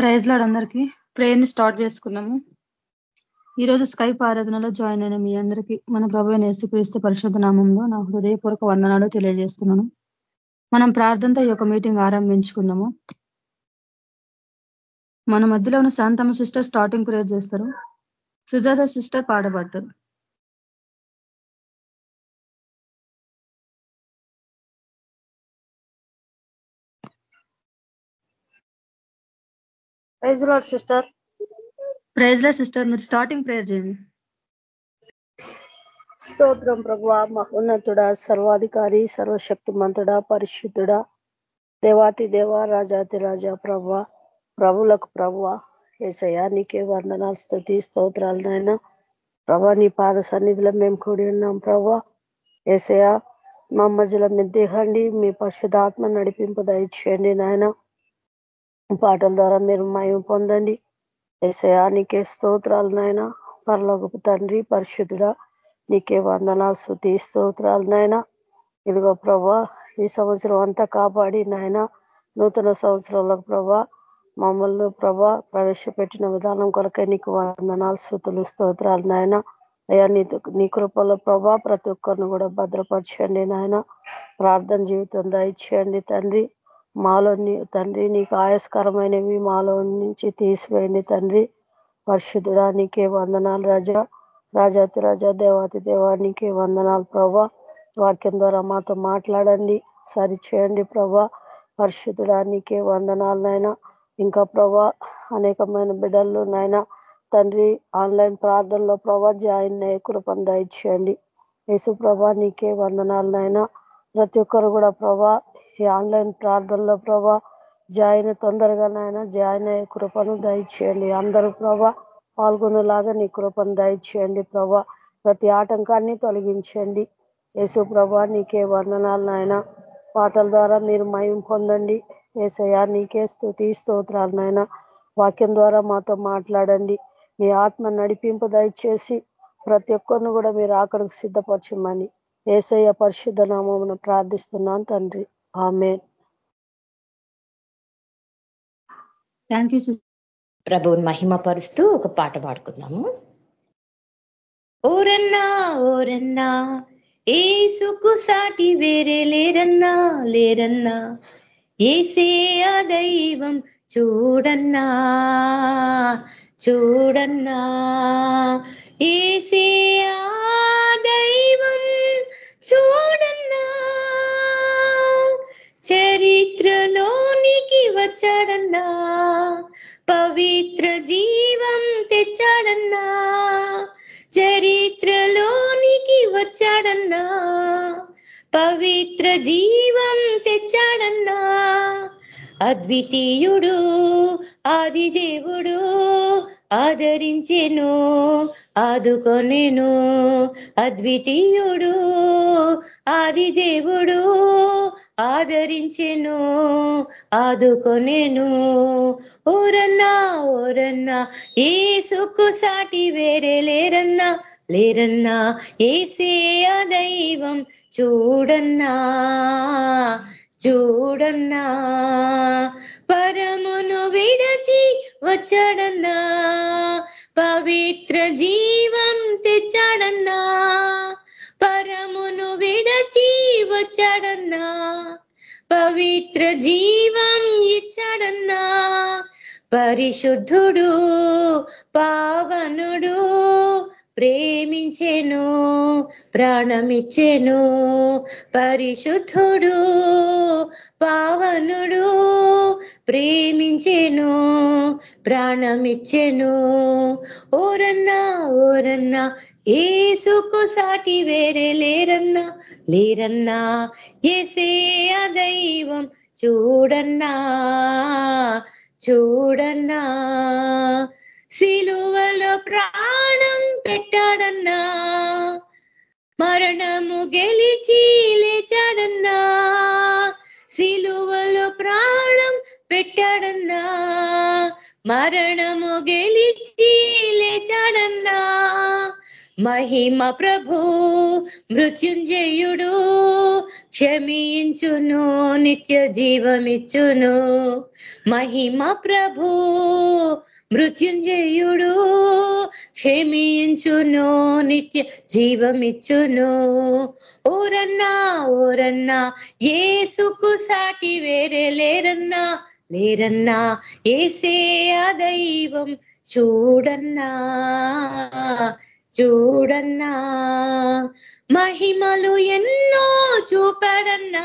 Praise Lord అందరికీ ప్రేయర్ని start చేసుకున్నాము ఈరోజు స్కైప్ ఆరాధనలో జాయిన్ అయిన మీ అందరికీ మన ప్రభు నేస్తుక్రీస్తు పరిశుద్ధ నామంలో నా హృదయపూర్వక వందనాలు తెలియజేస్తున్నాను. మనం ప్రార్థనతో ఈ యొక్క మీటింగ్ ఆరంభించుకున్నాము మన మధ్యలో ఉన్న శాంతమ్మ సిస్టర్ స్టార్టింగ్ ప్రేయర్ చేస్తారు. Sujatha sister పాడబడతారు. Praise Lord sister. Praise Lord sister. మీరు స్టార్టింగ్ ప్రేయర్ చేయండి. స్తోత్రం ప్రభు మహోన్నతుడ సర్వాధికారి సర్వశక్తిమంతుడ పరిశుద్ధుడ దేవాతి దేవ రాజాతి రాజా ప్రభ ప్రభులకు ప్రభు ఏసయా నీకే వందనాలు స్థుతి స్తోత్రాలు నాయన. ప్రభా నీ పాద సన్నిధిలో మేము కూడి ఉన్నాం ప్రభా ఏసయా మా మధ్యలో మీరు దిగండి మీ పరిశుధాత్మ నడిపింపు దయచేయండి నాయన. పాటల ద్వారా మీరు మయం పొందండి. ఏసయా నీకే స్తోత్రాలు నాయన. పరలోకపు తండ్రి పరిశుద్ధుడా నీకే వందనాలు శృతి స్తోత్రాలు నాయన. ఇదిగో ప్రభా ఈ సంవత్సరం అంతా కాపాడి నాయన. నూతన సంవత్సరంలో ప్రభా మమ్మల్ని ప్రభా ప్రవేశపెట్టిన విధానం కొరకే నీకు వందనాలు శృతులు స్తోత్రాలు నాయన. అయ్యా నీ నీ కృపలో ప్రభా ప్రతి ఒక్కరిని కూడా భద్రపరచండి నాయన. ప్రార్థన జీవితం దయచేయండి తండ్రి. మాలో తండ్రి నీకు ఆయాస్కరమైనవి మాలో నుంచి తీసివేయండి తండ్రి. పరిశుద్ధుడా నీకే వందనాలు రాజా. రాజాతి రాజా దేవాతి దేవానికి వందనాలు ప్రభా. వాక్యం ద్వారా మాతో మాట్లాడండి సరి చేయండి ప్రభా. పరిశుద్ధుడా నీకే వందనాలనైనా ఇంకా ప్రభా అనేకమైన బిడ్డలు నైనా తండ్రి ఆన్లైన్ ప్రార్థనలో ప్రభా జాయిన్ అయ్యే కృపను దయచేయండి. యేసు ప్రభా నీకే వందనాలనైనా ప్రతి ఒక్కరు కూడా ప్రభా ఈ ఆన్లైన్ ప్రార్థనలో ప్రభా జాయిన్ తొందరగా నాయన జాయిన్ అయ్యే కృపను దయచేయండి. అందరూ ప్రభా పాల్గొనేలాగా నీ కృపను దయచేయండి ప్రభా. ప్రతి ఆటంకాన్ని తొలగించండి. యేసు ప్రభా నీకే వందనాలు నాయన. పాటల ద్వారా మీరు మయం పొందండి. ఏసయ్యా నీకే స్థుతి స్తోత్రాలు నాయన. వాక్యం ద్వారా మాతో మాట్లాడండి. మీ ఆత్మ నడిపింపు దయచేసి ప్రతి ఒక్కరిని కూడా మీరు అక్కడికి సిద్ధపరచమని. ఏసయ్య పరిశుద్ధ నామమును ప్రార్థిస్తున్నాను తండ్రి. ఆమె థ్యాంక్ యూ ప్రభువుని మహిమపరుస్తూ ఒక పాట పాడుకుందాము. ఓరన్నా ఓరన్నా ఏసుకు సాటి వేరే లేరన్నా లేరన్నా ఏసే ఆ దైవం చూడన్నా చూడన్నా. ఏసే ఆ దైవం చూడన్నా. చరిత్రలోనికి వచ్చాడన్నా పవిత్ర జీవం తెచ్చాడన్నా చరిత్రలోనికి వచ్చాడన్నా పవిత్ర జీవం తెచ్చాడన్నా. అద్వితీయుడు ఆది దేవుడు ఆదరించెను ఆదుకొనెను. అద్వితీయుడు ఆది దేవుడు ఆదరించెను ఆదుకొనెను. ఓరన్నా ఓరన్నా ఏ సుక్కు సాటి వేరే లేరన్నా లేరన్నా ఏసే దైవం చూడన్నా చూడన్నా. పరమును విడచి వచ్చాడన్నా పవిత్ర జీ పవిత్ర జీవం ఇచ్చాడన్నా. పరిశుద్ధుడు పావనుడు ప్రేమించెను ప్రాణమిచ్చెను. పరిశుద్ధుడు పావనుడు ప్రేమించెను ప్రాణమిచ్చెను. ఓరన్నా ఓరన్నా ఏసుకు సాటి వేరే లేరన్నా లేరన్నా ఏసే దైవం చూడన్నా చూడన్నా. సిలువలో ప్రాణం పెట్టాడన్నా మరణము గెలిచి లేచాడన్నా. సిలువలో ప్రాణం పెట్టాడన్నా మరణము గెలిచి లేచాడన్నా. మహిమ ప్రభు మృత్యుంజయుడు క్షమించును నిత్య జీవమిచ్చును. మహిమ ప్రభు మృత్యుంజయుడు క్షమించును నిత్య జీవమిచ్చును. ఓరన్నా ఓరన్నా ఏసుకు సాటి వేరే లేరన్నా లేరన్నా ఏసే ఆ దైవం చూడన్నా. చూడన్నా మహిమలు ఎన్నో చూపాడన్నా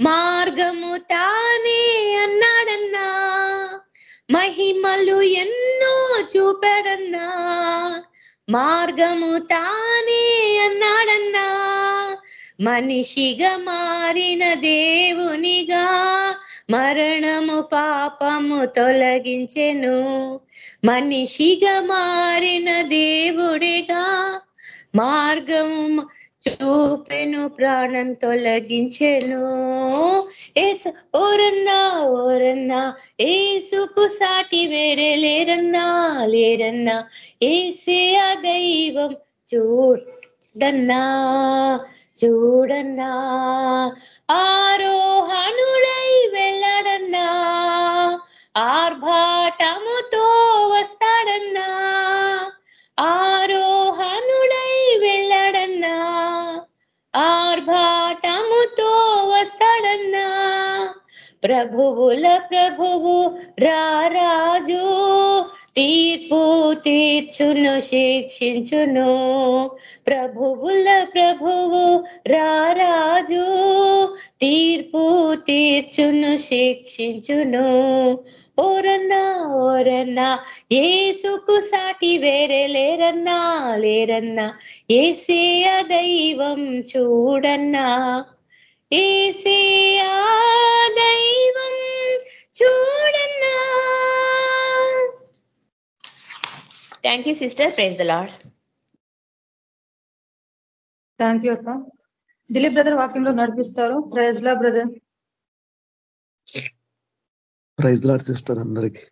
మార్గము తానే అన్నాడన్నా మహిమలు ఎన్నో చూపాడన్నా మార్గము తానే అన్నాడన్నా మనిషిగా మారిన దేవునిగా మరణము పాపము తొలగించెను. మనిషిగా మారిన దేవుడిగా మార్గం చూపెను ప్రాణం తొలగించెను. ఏసు ఓరన్నా ఓరన్నా ఏసుకు సాటి వేరే లేరన్నా లేరన్నా ఏసే ఆ దైవం చూడన్నా చూడన్నా. ఆరోహణుడై వెళ్ళాడన్నా ఆర్భాటముతో వస్తాడన్నా ఆరోహణుడై వెళ్ళాడన్నా ఆర్భాటముతో వస్తాడన్నా. ప్రభువుల ప్రభువు రారాజు తీర్పు తీర్చును శిక్షించును. ప్రభువుల ప్రభువు రారాజు. తీర్పు తీర్చును శిక్షించును. ఓరన్నా ఓరన్నా ఏసుకు సాటి వేరే లేరన్నా లేరన్నా ఏసే దైవం చూడన్నా. ఏసే దైవం చూడన్నా. Thank you sister praise the Lord thank you అక్క. దిలీప్ బ్రదర్ వాక్యంలో నడిపిస్తారు. Praise Lord brother praise Lord sister అందరికీ.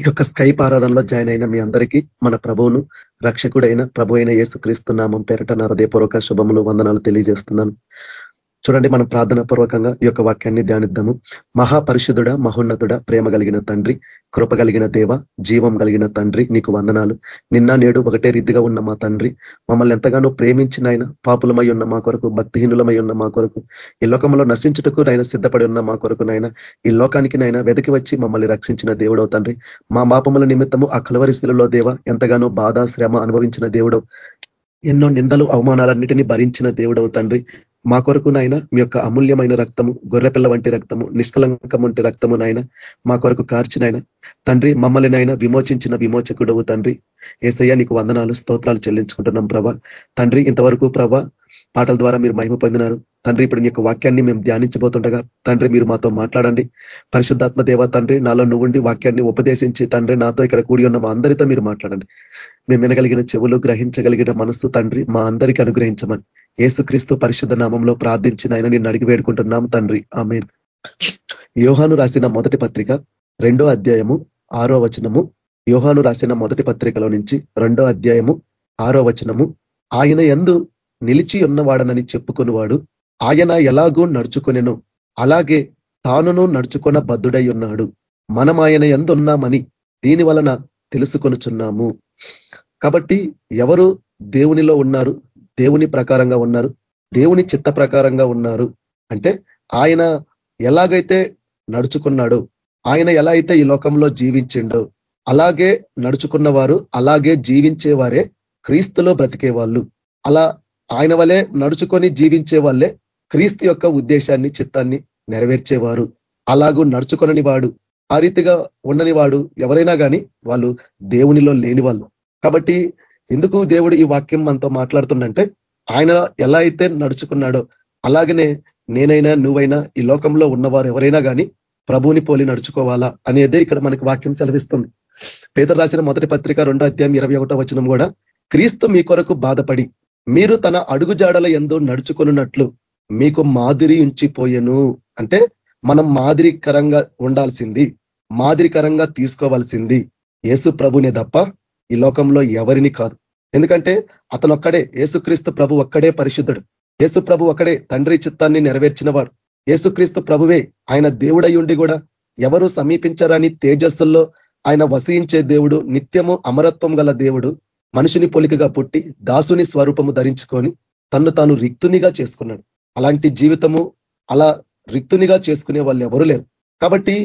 ఈ యొక్క స్కైప్ ఆరాధనలో జాయిన్ అయిన మీ అందరికీ మన ప్రభువును రక్షకుడైన ప్రభు అయిన యేసుక్రీస్తు నామం పేరట నా హృదయపూర్వక శుభములు వందనాలు తెలియజేస్తున్నాను. చూడండి మనం ప్రార్థన పూర్వకంగా ఈ యొక్క వాక్యాన్ని ధ్యానిద్దాము. మహాపరిషుధుడ మహోన్నతుడ ప్రేమ కలిగిన తండ్రి కృప కలిగిన దేవ జీవం కలిగిన తండ్రి నీకు వందనాలు. నిన్న నేడు ఒకటే రీతిగా ఉన్న మా తండ్రి. మమ్మల్ని ఎంతగానో ప్రేమించిన ఆయన పాపులమై ఉన్న మా కొరకు భక్తిహీనులమై ఉన్న మా కొరకు ఈ లోకంలో నశించుటకు నాయన సిద్ధపడి ఉన్న మా కొరకు నాయన ఈ లోకానికి నాయన వెతికి వచ్చి మమ్మల్ని రక్షించిన దేవుడవు తండ్రి. మా పాపముల నిమిత్తము ఆ కలవరిశిలలో దేవ ఎంతగానో బాధ శ్రమ అనుభవించిన దేవుడవు. ఎన్నో నిందలు అవమానాలన్నిటినీ భరించిన దేవుడవు తండ్రి. మా కొరకు నాయన మీ యొక్క అమూల్యమైన రక్తము గొర్రెపిల్ల వంటి రక్తము నిష్కలంకం వంటి రక్తము నాయన మా కొరకు కార్చినైనా తండ్రి మమ్మల్ని నాయన విమోచించిన విమోచకుడవు తండ్రి. ఏసయ్య నీకు వందనాలు స్తోత్రాలు చెల్లించుకుంటున్నాం ప్రభ. తండ్రి ఇంతవరకు ప్రభ పాటల ద్వారా మీరు మహిమ పొందినారు. తండ్రి ఇప్పుడు నీ యొక్క వాక్యాన్ని మేము ధ్యానించబోతుండగా తండ్రి మీరు మాతో మాట్లాడండి. పరిశుద్ధాత్మ దేవ తండ్రి నాలో నువ్వుండి వాక్యాన్ని ఉపదేశించి తండ్రి నాతో ఇక్కడ కూడి ఉన్న మా అందరితో మీరు మాట్లాడండి. మేము వినగలిగిన చెవులు గ్రహించగలిగిన మనస్సు తండ్రి మా అందరికీ అనుగ్రహించమని. ఏసుక్రీస్తు పరిశుద్ధ నామంలో ప్రార్థించిన ఆయన నిన్ను అడిగి వేడుకుంటున్నాం తండ్రి. ఆమె యోహాను రాసిన మొదటి పత్రిక రెండో అధ్యాయము ఆరో వచనము యోహాను రాసిన మొదటి పత్రికలో నుంచి రెండో అధ్యాయము ఆరో వచనము ఆయన ఎందు నిలిచి ఉన్నవాడనని చెప్పుకునివాడు ఆయన ఎలాగో నడుచుకొనెను అలాగే తానును నడుచుకున్న బద్దుడై ఉన్నాడు మనం ఆయన ఎందున్నామని దీని వలన తెలుసుకొనుచున్నాము. కాబట్టి ఎవరు దేవునిలో ఉన్నారు దేవుని ప్రకారంగా ఉన్నారు దేవుని చిత్త ప్రకారంగా ఉన్నారు అంటే ఆయన ఎలాగైతే నడుచుకున్నాడో ఆయన ఎలా అయితే ఈ లోకంలో జీవించిండో అలాగే నడుచుకున్న వారు అలాగే జీవించేవారే క్రీస్తులో బ్రతికే వాళ్ళు అలా ఆయన వలే నడుచుకొని జీవించే వాళ్ళే క్రీస్తు యొక్క ఉద్దేశాన్ని చిత్తాన్ని నెరవేర్చేవారు. అలాగూ నడుచుకొనని వాడు ఆ రీతిగా ఉండని వాడు ఎవరైనా కానీ వాళ్ళు దేవునిలో లేని వాళ్ళు కాబట్టి ఎందుకు దేవుడు ఈ వాక్యం మనతో మాట్లాడుతుండంటే ఆయన ఎలా అయితే నడుచుకున్నాడో అలాగనే నేనైనా నువ్వైనా ఈ లోకంలో ఉన్నవారు ఎవరైనా కానీ ప్రభువుని పోలి నడుచుకోవాలా అనేదే ఇక్కడ మనకి వాక్యం సెలవిస్తుంది. పేదలు రాసిన మొదటి పత్రిక రెండో అధ్యాయం ఇరవై ఒకటో వచనం కూడా క్రీస్తు మీ కొరకు బాధపడి మీరు తన అడుగుజాడల ఎందు నడుచుకున్నట్లు మీకు మాదిరి ఉంచిపోయెను. అంటే మనం మాదిరికరంగా ఉండాల్సింది మాదిరికరంగా తీసుకోవాల్సింది యేసు ప్రభునే తప్ప ఈ లోకంలో ఎవరిని కాదు. ఎందుకంటే అతను ఒక్కడే యేసుక్రీస్తు ప్రభు ఒక్కడే పరిశుద్ధుడు. యేసు ప్రభు ఒకడే తండ్రి చిత్తాన్ని నెరవేర్చినవాడు. యేసుక్రీస్తు ప్రభువే ఆయన దేవుడై ఉండి కూడా ఎవరు సమీపించరని తేజస్సుల్లో ఆయన వసించే దేవుడు నిత్యము అమరత్వం గల దేవుడు మనిషిని పొలికగా పుట్టి దాసుని స్వరూపము ధరించుకొని తన్ను తాను రిక్తునిగా చేసుకున్నాడు. అలాంటి జీవితము అలా రిక్తునిగా చేసుకునే వాళ్ళు ఎవరు లేరు. కాబట్టి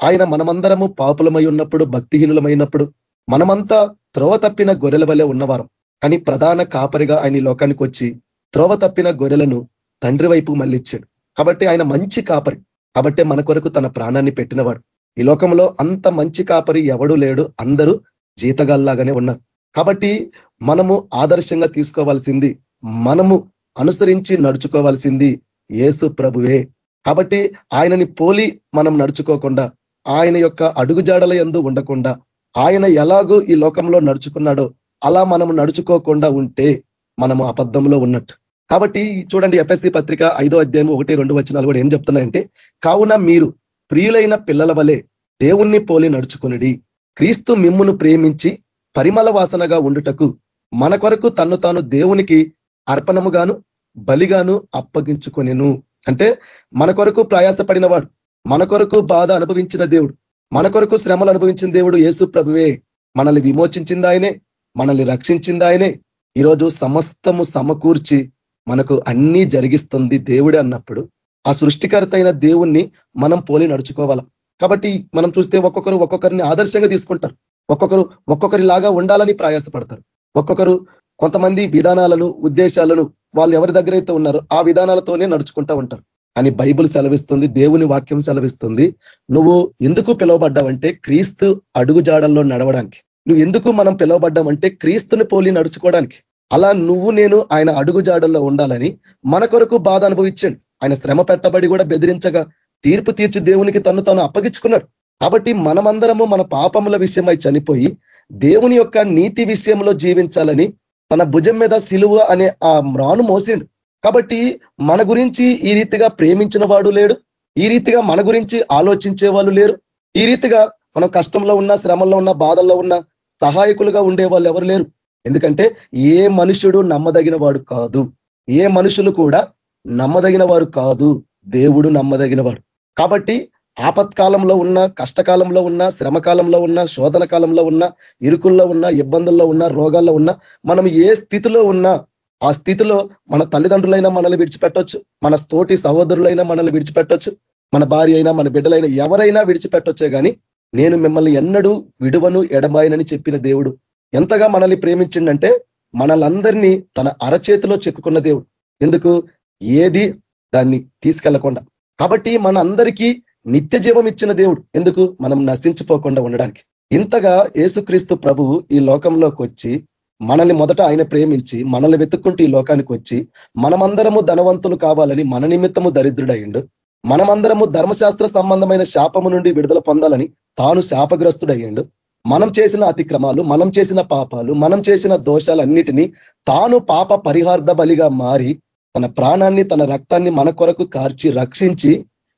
ఆయన మనమందరము పాపులమై ఉన్నప్పుడు భక్తిహీనులమైనప్పుడు మనమంతా త్రోవ తప్పిన గొర్రెల వలె ఉన్నవారం. కానీ ప్రధాన కాపరిగా ఆయన లోకానికి వచ్చి త్రోవ తప్పిన గొర్రెలను తండ్రి వైపు మళ్ళించాడు కాబట్టి ఆయన మంచి కాపరి. కాబట్టి మన కొరకు తన ప్రాణాన్ని పెట్టినవాడు. ఈ లోకంలో అంత మంచి కాపరి ఎవడు లేడు. అందరూ జీతగాల్లాగానే ఉన్నారు. కాబట్టి మనము ఆదర్శంగా తీసుకోవాల్సింది మనము అనుసరించి నడుచుకోవాల్సింది ఏసు ప్రభువే. కాబట్టి ఆయనని పోలి మనం నడుచుకోకుండా ఆయన యొక్క అడుగుజాడల ఎందు ఉండకుండా ఆయన ఎలాగూ ఈ లోకంలో నడుచుకున్నాడో అలా మనము నడుచుకోకుండా ఉంటే మనము అబద్ధంలో ఉన్నట్టు. కాబట్టి చూడండి ఎఫ్ఎస్సి పత్రిక ఐదో అధ్యాయం ఒకటి రెండు వచనాలు కూడా ఏం చెప్తున్నాయంటే కావున మీరు ప్రియులైన పిల్లల వలె దేవుణ్ణి పోలి నడుచుకునిడి. క్రీస్తు మిమ్మును ప్రేమించి పరిమళ వాసనగా ఉండుటకు మన కొరకు తన్ను తాను దేవునికి అర్పణముగాను బలిగాను అప్పగించుకొనిను. అంటే మన కొరకు ప్రయాసపడినవాడు మన కొరకు బాధ అనుభవించిన దేవుడు మన కొరకు శ్రమలు అనుభవించిన దేవుడు యేసు ప్రభువే. మనల్ని విమోచించింది ఆయనే మనల్ని రక్షించింది ఆయనే ఈరోజు సమస్తము సమకూర్చి మనకు అన్నీ జరిగిస్తుంది దేవుడే అన్నప్పుడు ఆ సృష్టికర్త అయిన దేవుణ్ణి మనం పోలి నడుచుకోవాలి. కాబట్టి మనం చూస్తే ఒక్కొక్కరు ఒక్కొక్కరిని ఆదర్శంగా తీసుకుంటారు. ఒక్కొక్కరు ఒక్కొక్కరిలాగా ఉండాలని ప్రయాసపడతారు. ఒక్కొక్కరు కొంతమంది విధానాలను ఉద్దేశాలను వాళ్ళు ఎవరి దగ్గర అయితే ఉన్నారో ఆ విధానాలతోనే నడుచుకుంటా ఉంటారు. అని బైబుల్ సెలవిస్తుంది దేవుని వాక్యం సెలవిస్తుంది నువ్వు ఎందుకు పిలువబడ్డావంటే క్రీస్తు అడుగు జాడల్లో నడవడానికి. నువ్వు ఎందుకు మనం పిలువబడ్డామంటే క్రీస్తుని పోలి నడుచుకోవడానికి. అలా నువ్వు నేను ఆయన అడుగుజాడల్లో ఉండాలని మన కొరకు బాధ అనుభవించండి. ఆయన శ్రమ పెట్టబడి కూడా బెదిరించగా తీర్పు తీర్చి దేవునికి తను తాను అప్పగించుకున్నాడు. కాబట్టి మనమందరము మన పాపముల విషయమై చనిపోయి దేవుని యొక్క నీతి విషయంలో జీవించాలని తన భుజం మీద సిలువ అనే ఆ మ్రాను మోసిండు. కాబట్టి మన గురించి ఈ రీతిగా ప్రేమించిన వాడు లేడు. ఈ రీతిగా మన గురించి ఆలోచించే వాళ్ళు లేరు. ఈ రీతిగా మనం కష్టంలో ఉన్న శ్రమంలో ఉన్న బాధల్లో ఉన్న సహాయకులుగా ఉండే వాళ్ళు ఎవరు లేరు. ఎందుకంటే ఏ మనుషుడు నమ్మదగిన వాడు కాదు. ఏ మనుషులు కూడా నమ్మదగిన వారు కాదు. దేవుడు నమ్మదగిన వాడు కాబట్టి ఆపత్కాలంలో ఉన్న కష్టకాలంలో ఉన్న శ్రమకాలంలో ఉన్న శోధన కాలంలో ఉన్న ఇరుకుల్లో ఉన్న ఇబ్బందుల్లో ఉన్న రోగాల్లో ఉన్న మనం ఏ స్థితిలో ఉన్నా ఆ స్థితిలో మన తల్లిదండ్రులైనా మనల్ని విడిచిపెట్టొచ్చు. మన తోటి సహోదరులైనా మనల్ని విడిచిపెట్టొచ్చు. మన భార్య అయినా మన బిడ్డలైనా ఎవరైనా విడిచిపెట్టొచ్చే కానీ నేను మిమ్మల్ని ఎన్నడూ విడువను ఎడబాయనని చెప్పిన దేవుడు ఎంతగా మనల్ని ప్రేమించిండంటే మనలందరినీ తన అరచేతిలో చెక్కుకున్న దేవుడు. ఎందుకు? ఏది? దాన్ని తీసుకెళ్ళకుండా. కాబట్టి మన అందరికీ నిత్య జీవం ఇచ్చిన దేవుడు. ఎందుకు? మనం నశించిపోకుండా ఉండడానికి. ఇంతగా ఏసుక్రీస్తు ప్రభువు ఈ లోకంలోకి వచ్చి మనల్ని మొదట ఆయన ప్రేమించి మనల్ని వెతుక్కుంటూ ఈ లోకానికి వచ్చి మనమందరము ధనవంతులు కావాలని మన నిమిత్తము దరిద్రుడయ్యిండు మనమందరము ధర్మశాస్త్ర సంబంధమైన శాపము నుండి విడుదల పొందాలని తాను శాపగ్రస్తుడయ్యిండు మనం చేసిన అతిక్రమాలు మనం చేసిన పాపాలు మనం చేసిన దోషాలన్నిటినీ తాను పాప పరిహార్థ బలిగా మారి తన ప్రాణాన్ని తన రక్తాన్ని మన కొరకు కార్చి రక్షించి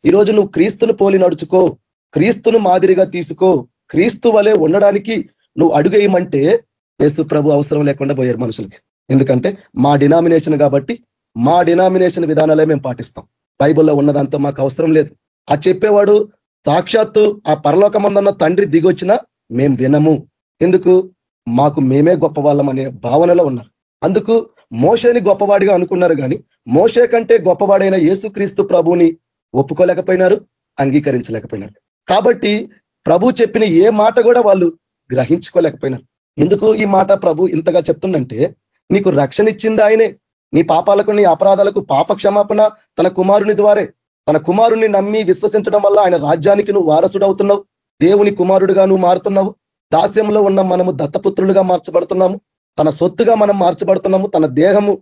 ఈరోజు నువ్వు క్రీస్తును పోలి నడుచుకో క్రీస్తును మాదిరిగా తీసుకో క్రీస్తు వలె ఉండడానికి నువ్వు అడుగేయమంటే యేసు ప్రభు అవసరం లేకుండా పోయారు మనుషులకి. ఎందుకంటే మా డినామినేషన్ కాబట్టి మా డినామినేషన్ విధానాలే మేము పాటిస్తాం. బైబుల్లో ఉన్నదంతా మాకు అవసరం లేదు. ఆ చెప్పేవాడు సాక్షాత్తు ఆ పరలోకమందన్న తండ్రి దిగొచ్చినా మేం వినము. ఎందుకు? మాకు మేమే గొప్ప అనే భావనలో ఉన్నారు అందుకు మోషేని గొప్పవాడిగా అనుకున్నారు కానీ మోషే కంటే గొప్పవాడైన యేసుక్రీస్తు ప్రభుని ఒప్పుకోలేకపోయినారు అంగీకరించలేకపోయినారు. కాబట్టి ప్రభు చెప్పిన ఏ మాట కూడా వాళ్ళు గ్రహించుకోలేకపోయినారు. ఎందుకు ఈ మాట ప్రభు ఇంతగా చెప్తుందంటే నీకు రక్షణ ఇచ్చింది ఆయనే. నీ పాపాలకు నీ అపరాధాలకు పాప క్షమాపణ తన కుమారుని ద్వారే. తన కుమారుని నమ్మి విశ్వసించడం వల్ల ఆయన రాజ్యానికి నువ్వు వారసుడవుతున్నావు. దేవుని కుమారుడుగా నువ్వు మారుతున్నావు. దాస్యంలో ఉన్న మనము దత్తపుత్రులుగా మార్చబడుతున్నాము. తన సొత్తుగా మనం మార్చబడుతున్నాము. తన దేహము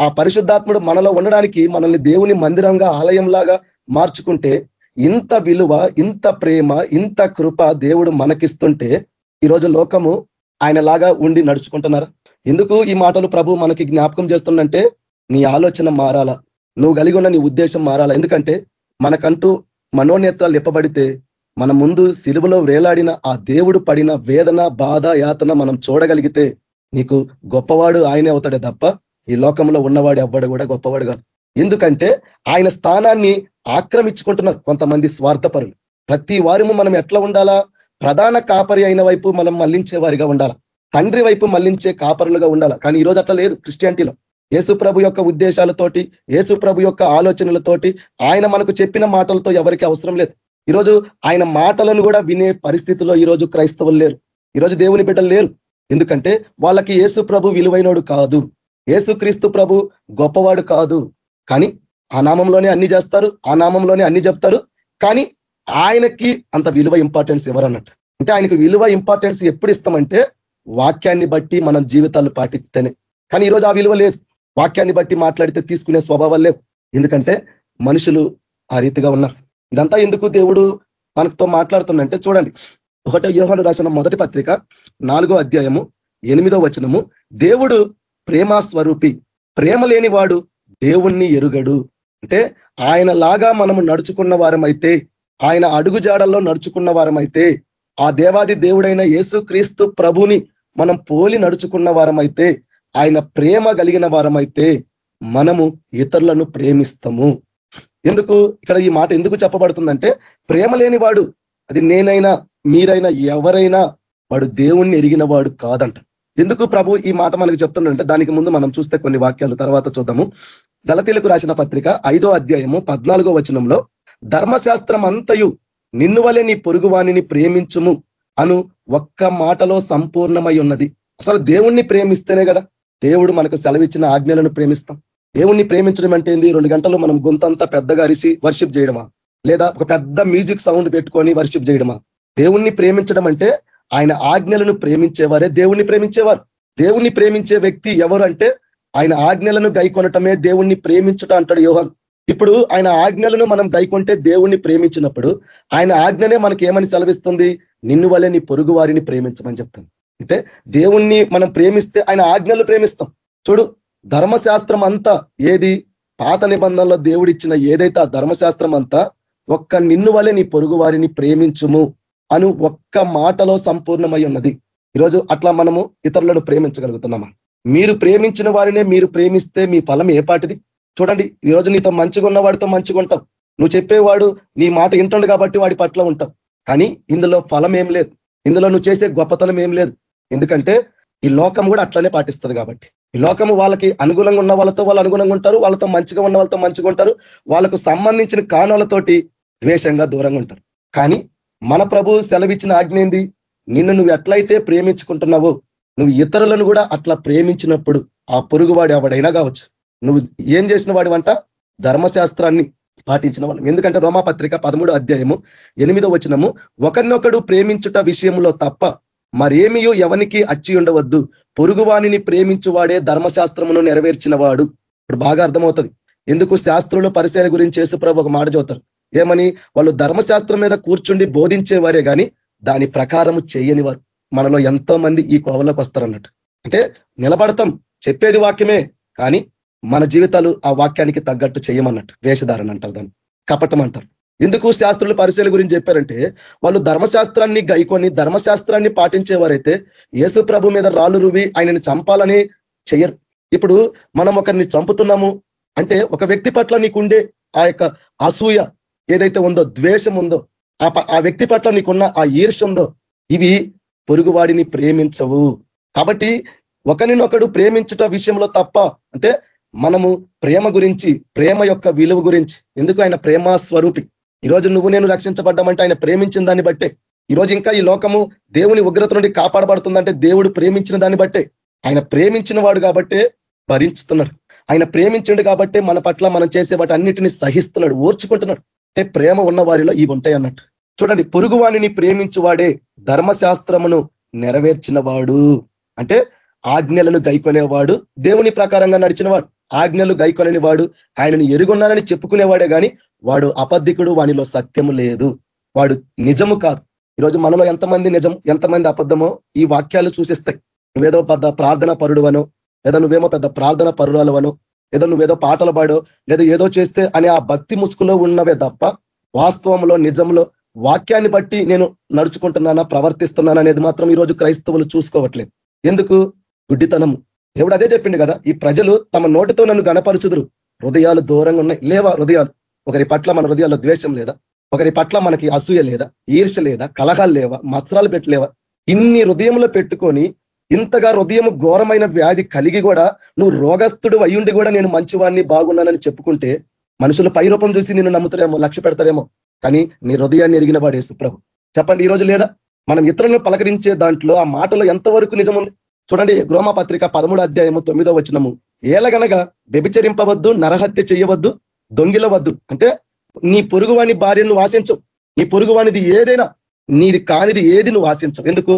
ఆ పరిశుద్ధాత్ముడు మనలో ఉండడానికి మనల్ని దేవుని మందిరంగా ఆలయంలాగా మార్చుకుంటే ఇంత విలువ ఇంత ప్రేమ ఇంత కృప దేవుడు మనకిస్తుంటే ఈరోజు లోకము ఆయనలాగా ఉండి నడుచుకుంటున్నారు. ఎందుకు ఈ మాటలు ప్రభు మనకి జ్ఞాపకం చేస్తుందంటే నీ ఆలోచన మారాలా. నువ్వు కలిగి ఉన్న నీ ఉద్దేశం మారాలా. ఎందుకంటే మనకంటూ మనోనేత్రాలు ఎప్పబడితే మన ముందు సిలువలో వేలాడిన ఆ దేవుడు పడిన వేదన బాధ యాతన మనం చూడగలిగితే నీకు గొప్పవాడు ఆయనే అవుతాడే తప్ప ఈ లోకంలో ఉన్నవాడు ఎవ్వడు కూడా గొప్పవాడు కాదు. ఎందుకంటే ఆయన స్థానాన్ని ఆక్రమించుకుంటున్నారు కొంతమంది స్వార్థపరులు. ప్రతి వారము మనం ఎట్లా ఉండాలా? ప్రధాన కాపరి అయిన వైపు మనం మళ్ళించే వారిగా ఉండాలా? తండ్రి వైపు మళ్ళించే కాపరులుగా ఉండాలా? కానీ ఈరోజు అట్లా లేదు క్రిస్టియానిటీలో. యేసు ప్రభు యొక్క ఉద్దేశాలతోటి యేసు ప్రభు యొక్క ఆలోచనలతోటి ఆయన మనకు చెప్పిన మాటలతో ఎవరికి అవసరం లేదు. ఈరోజు ఆయన మాటలను కూడా వినే పరిస్థితిలో ఈరోజు క్రైస్తవులు లేరు. ఈరోజు దేవుని బిడ్డలు లేరు. ఎందుకంటే వాళ్ళకి యేసు ప్రభు విలువైనోడు కాదు. ఏసుక్రీస్తు ప్రభు గొప్పవాడు కాదు. కానీ ఆ నామంలోనే అన్ని చేస్తారు ఆ నామంలోనే అన్ని చెప్తారు. కానీ ఆయనకి అంత విలువ ఇంపార్టెన్స్ ఎవరన్నట్టు? అంటే ఆయనకు విలువ ఇంపార్టెన్స్ ఎప్పుడు ఇస్తామంటే వాక్యాన్ని బట్టి మనం జీవితాలు పాటిస్తేనే. కానీ ఈరోజు ఆ విలువ లేదు. వాక్యాన్ని బట్టి మాట్లాడితే తీసుకునే స్వభావం లేవు. ఎందుకంటే మనుషులు ఆ రీతిగా ఉన్నారు. ఇదంతా ఎందుకు దేవుడు మనతో మాట్లాడుతుందంటే చూడండి. ఒకటో యోహాను రాసిన మొదటి పత్రిక నాలుగో అధ్యాయము ఎనిమిదో వచనము. దేవుడు ప్రేమ స్వరూపి ప్రేమ లేని వాడు దేవుణ్ణి ఎరుగడు. అంటే ఆయన లాగా మనము నడుచుకున్న వారమైతే ఆయన అడుగుజాడల్లో నడుచుకున్న వారమైతే ఆ దేవాది దేవుడైన యేసు క్రీస్తు ప్రభుని మనం పోలి నడుచుకున్న వారమైతే ఆయన ప్రేమ కలిగిన వారమైతే మనము ఇతరులను ప్రేమిస్తాము. ఎందుకు ఇక్కడ ఈ మాట ఎందుకు చెప్పబడుతుందంటే ప్రేమ లేని వాడు అది నేనైనా మీరైనా ఎవరైనా వాడు దేవుణ్ణి ఎరిగిన వాడు కాదంట. ఎందుకు ప్రభు ఈ మాట మనకు చెప్తుండంటే దానికి ముందు మనం చూస్తే కొన్ని వాక్యాలు తర్వాత చూద్దాము. దళతీలకు రాసిన పత్రిక ఐదో అధ్యాయము పద్నాలుగో వచనంలో ధర్మశాస్త్రం అంతయు నిన్ను వలె నీ పొరుగువాణిని ప్రేమించుము అను ఒక్క మాటలో సంపూర్ణమై ఉన్నది. అసలు దేవుణ్ణి ప్రేమిస్తేనే కదా దేవుడు మనకు సెలవిచ్చిన ఆజ్ఞలను ప్రేమిస్తాం. దేవుణ్ణి ప్రేమించడం అంటే ఏంది? రెండు గంటలు మనం గొంతంతా పెద్దగా అరిసి వర్షిప్ చేయడమా? లేదా ఒక పెద్ద మ్యూజిక్ సౌండ్ పెట్టుకొని వర్షిప్ చేయడమా? దేవుణ్ణి ప్రేమించడం అంటే ఆయన ఆజ్ఞలను ప్రేమించేవారే దేవుణ్ణి ప్రేమించేవారు. దేవుణ్ణి ప్రేమించే వ్యక్తి ఎవరు అంటే ఆయన ఆజ్ఞలను గైకొనటమే దేవుణ్ణి ప్రేమించుట అంటాడు యోహన్. ఇప్పుడు ఆయన ఆజ్ఞలను మనం గైకొంటే దేవుణ్ణి ప్రేమించినప్పుడు ఆయన ఆజ్ఞనే మనకి ఏమని సెలవిస్తుంది? నిన్ను వల్లే నీ పొరుగు వారిని ప్రేమించమని చెప్తాను అంటే దేవుణ్ణి మనం ప్రేమిస్తే ఆయన ఆజ్ఞలు ప్రేమిస్తాం. చూడు ధర్మశాస్త్రం అంతా ఏది? పాత నిబంధనలో దేవుడిచ్చిన ఏదైతే ఆ ధర్మశాస్త్రం అంతా ఒక్క నిన్ను వలె నీ పొరుగు వారిని ప్రేమించుము అను ఒక్క మాటలో సంపూర్ణమై ఉన్నది. ఈరోజు అట్లా మనము ఇతరులను ప్రేమించగలుగుతున్నామా? మీరు ప్రేమించిన వారినే మీరు ప్రేమిస్తే మీ ఫలం ఏ పాటిది? చూడండి ఈరోజు నీతో మంచిగా ఉన్నవాడితో మంచిగా ఉంటావు నువ్వు చెప్పేవాడు నీ మాట వింటుండు కాబట్టి వాడి పట్ల ఉంటావు. కానీ ఇందులో ఫలం ఏం లేదు. ఇందులో నువ్వు చేసే గొప్పతనం ఏం లేదు. ఎందుకంటే ఈ లోకం కూడా అట్లనే పాటిస్తుంది కాబట్టి. లోకము వాళ్ళకి అనుగుణంగా ఉన్న వాళ్ళతో వాళ్ళు అనుగుణంగా ఉంటారు వాళ్ళతో మంచిగా ఉన్న వాళ్ళతో మంచిగా ఉంటారు వాళ్ళకు సంబంధించిన కాణాలతోటి ద్వేషంగా దూరంగా ఉంటారు. కానీ మన ప్రభు సెలవిచ్చిన ఆజ్ఞ ఏంది? నిన్ను నువ్వు ఎట్లయితే ప్రేమించుకుంటున్నావో నువ్వు ఇతరులను కూడా అట్లా ప్రేమించినప్పుడు ఆ పొరుగువాడు ఎవడైనా కావచ్చు. నువ్వు ఏం చేసిన వాడివంట ధర్మశాస్త్రాన్ని పాటించిన వాళ్ళం. ఎందుకంటే రోమాపత్రిక పదమూడు అధ్యాయము ఎనిమిదో వచనము ఒకరినొకడు ప్రేమించుట విషయంలో తప్ప మరేమియో ఎవనికి అచ్చి ఉండవద్దు. పొరుగువాణిని ప్రేమించువాడే ధర్మశాస్త్రమును నెరవేర్చిన వాడు ఇప్పుడు బాగా అర్థమవుతుంది. ఎందుకు శాస్త్రంలో పరిశీలన గురించి యేసుప్రభు ఒక మాట చదువుతారు. ఏమని? వాళ్ళు ధర్మశాస్త్రం మీద కూర్చుండి బోధించేవారే కానీ దాని ప్రకారము చేయని వారు మనలో ఎంతో మంది ఈ కోవలోకి వస్తారన్నట్టు. అంటే నిలబడతాం. చెప్పేది వాక్యమే. కానీ మన జీవితాలు ఆ వాక్యానికి తగ్గట్టు చేయమన్నట్టు. వేషధారణ అంటారు దాన్ని. కపటం అంటారు. ఎందుకు శాస్త్రుల పరిశీల గురించి చెప్పారంటే వాళ్ళు ధర్మశాస్త్రాన్ని గైకొని ధర్మశాస్త్రాన్ని పాటించేవారైతే యేసు ప్రభు మీద రాళ్ళు రువి ఆయనని చంపాలని చెయ్యరు. ఇప్పుడు మనం ఒకరిని చంపుతున్నాము అంటే ఒక వ్యక్తి పట్ల నీకుండే ఆ యొక్క అసూయ ఏదైతే ఉందో ద్వేషం ఉందో ఆ వ్యక్తి పట్ల నీకున్న ఆ ఈర్ష ఉందో ఇవి పొరుగువాడిని ప్రేమించవు. కాబట్టి ఒకరినొకడు ప్రేమించట విషయంలో తప్ప అంటే మనము ప్రేమ గురించి ప్రేమ యొక్క విలువ గురించి ఎందుకు ఆయన ప్రేమ స్వరూపి ఈరోజు నువ్వు నేను రక్షించబడ్డామంటే ఆయన ప్రేమించిన దాన్ని బట్టే. ఈరోజు ఇంకా ఈ లోకము దేవుని ఉగ్రత నుండి కాపాడబడుతుందంటే దేవుడు ప్రేమించిన దాన్ని బట్టే. ఆయన ప్రేమించిన వాడు కాబట్టే భరించుతున్నాడు. ఆయన ప్రేమించండు కాబట్టే మన పట్ల మనం చేసే వాటి అన్నిటిని సహిస్తున్నాడు ఓర్చుకుంటున్నాడు. అంటే ప్రేమ ఉన్న వారిలో ఇవి ఉంటాయి అన్నట్టు. చూడండి పొరుగువాణిని ప్రేమించువాడే ధర్మశాస్త్రమును నెరవేర్చిన వాడు అంటే ఆజ్ఞలను గైకొనేవాడు దేవుని ప్రకారంగా నడిచిన వాడు ఆజ్ఞలు గైకొనని వాడు ఆయనను ఎరుగున్నానని చెప్పుకునేవాడే కానీ వాడు అబద్ధికుడు వానిలో సత్యము లేదు. వాడు నిజము కాదు. ఈరోజు మనలో ఎంతమంది నిజం ఎంతమంది అబద్ధమో ఈ వాక్యాలు చూసిస్తాయి నువ్వేదో పెద్ద ప్రార్థన పరుడువనో లేదా నువ్వేమో పెద్ద ప్రార్థన పరురాలవనో ఏదో నువ్వేదో పాటలు పాడో లేదా ఏదో చేస్తే అనే ఆ భక్తి ముసుగులో ఉన్నవే తప్ప వాస్తవంలో నిజంలో వాక్యాన్ని బట్టి నేను నడుచుకుంటున్నానా ప్రవర్తిస్తున్నానా అనేది మాత్రం ఈరోజు క్రైస్తవులు చూసుకోవట్లేదు. ఎందుకు? గుడ్డితనము. దేవుడు అదే చెప్పిండు కదా ఈ ప్రజలు తమ నోటితో నన్ను గణపరుచుదురు. హృదయాలు దూరంగా ఉన్నాయి. లేవా హృదయాలు? ఒకరి పట్ల మన హృదయాల్లో ద్వేషం లేదా ఒకరి పట్ల మనకి అసూయ లేదా ఈర్ష లేదా కలహాలు లేవా మత్సరాలు పెట్టలేవా ఇన్ని హృదయంలో పెట్టుకొని ఇంతగా హృదయం ఘోరమైన వ్యాధి కలిగి కూడా నువ్వు రోగస్తుడు అయ్యుండి కూడా నేను మంచివాడిని బాగున్నానని చెప్పుకుంటే మనుషులు పైరూపం చూసి నేను నమ్ముతారేమో లక్ష్య పెడతారేమో. కానీ నీ హృదయాన్ని ఎరిగిన వాడే సుప్రభు చెప్పండి ఈ రోజు లేదా? మనం ఇతరులను పలకరించే దాంట్లో ఆ మాటలో ఎంతవరకు నిజం ఉంది చూడండి గ్రోమ పత్రిక పదమూడు అధ్యాయము తొమ్మిదో వచ్చినము ఏలగనగా వ్యభిచరింపవద్దు నరహత్య చేయవద్దు దొంగిలవద్దు అంటే నీ పొరుగువాని భార్యను వాసించవు నీ పొరుగువానిది ఏదైనా నీది కానిది ఏది నువ్వు ఆశించవు ఎందుకు?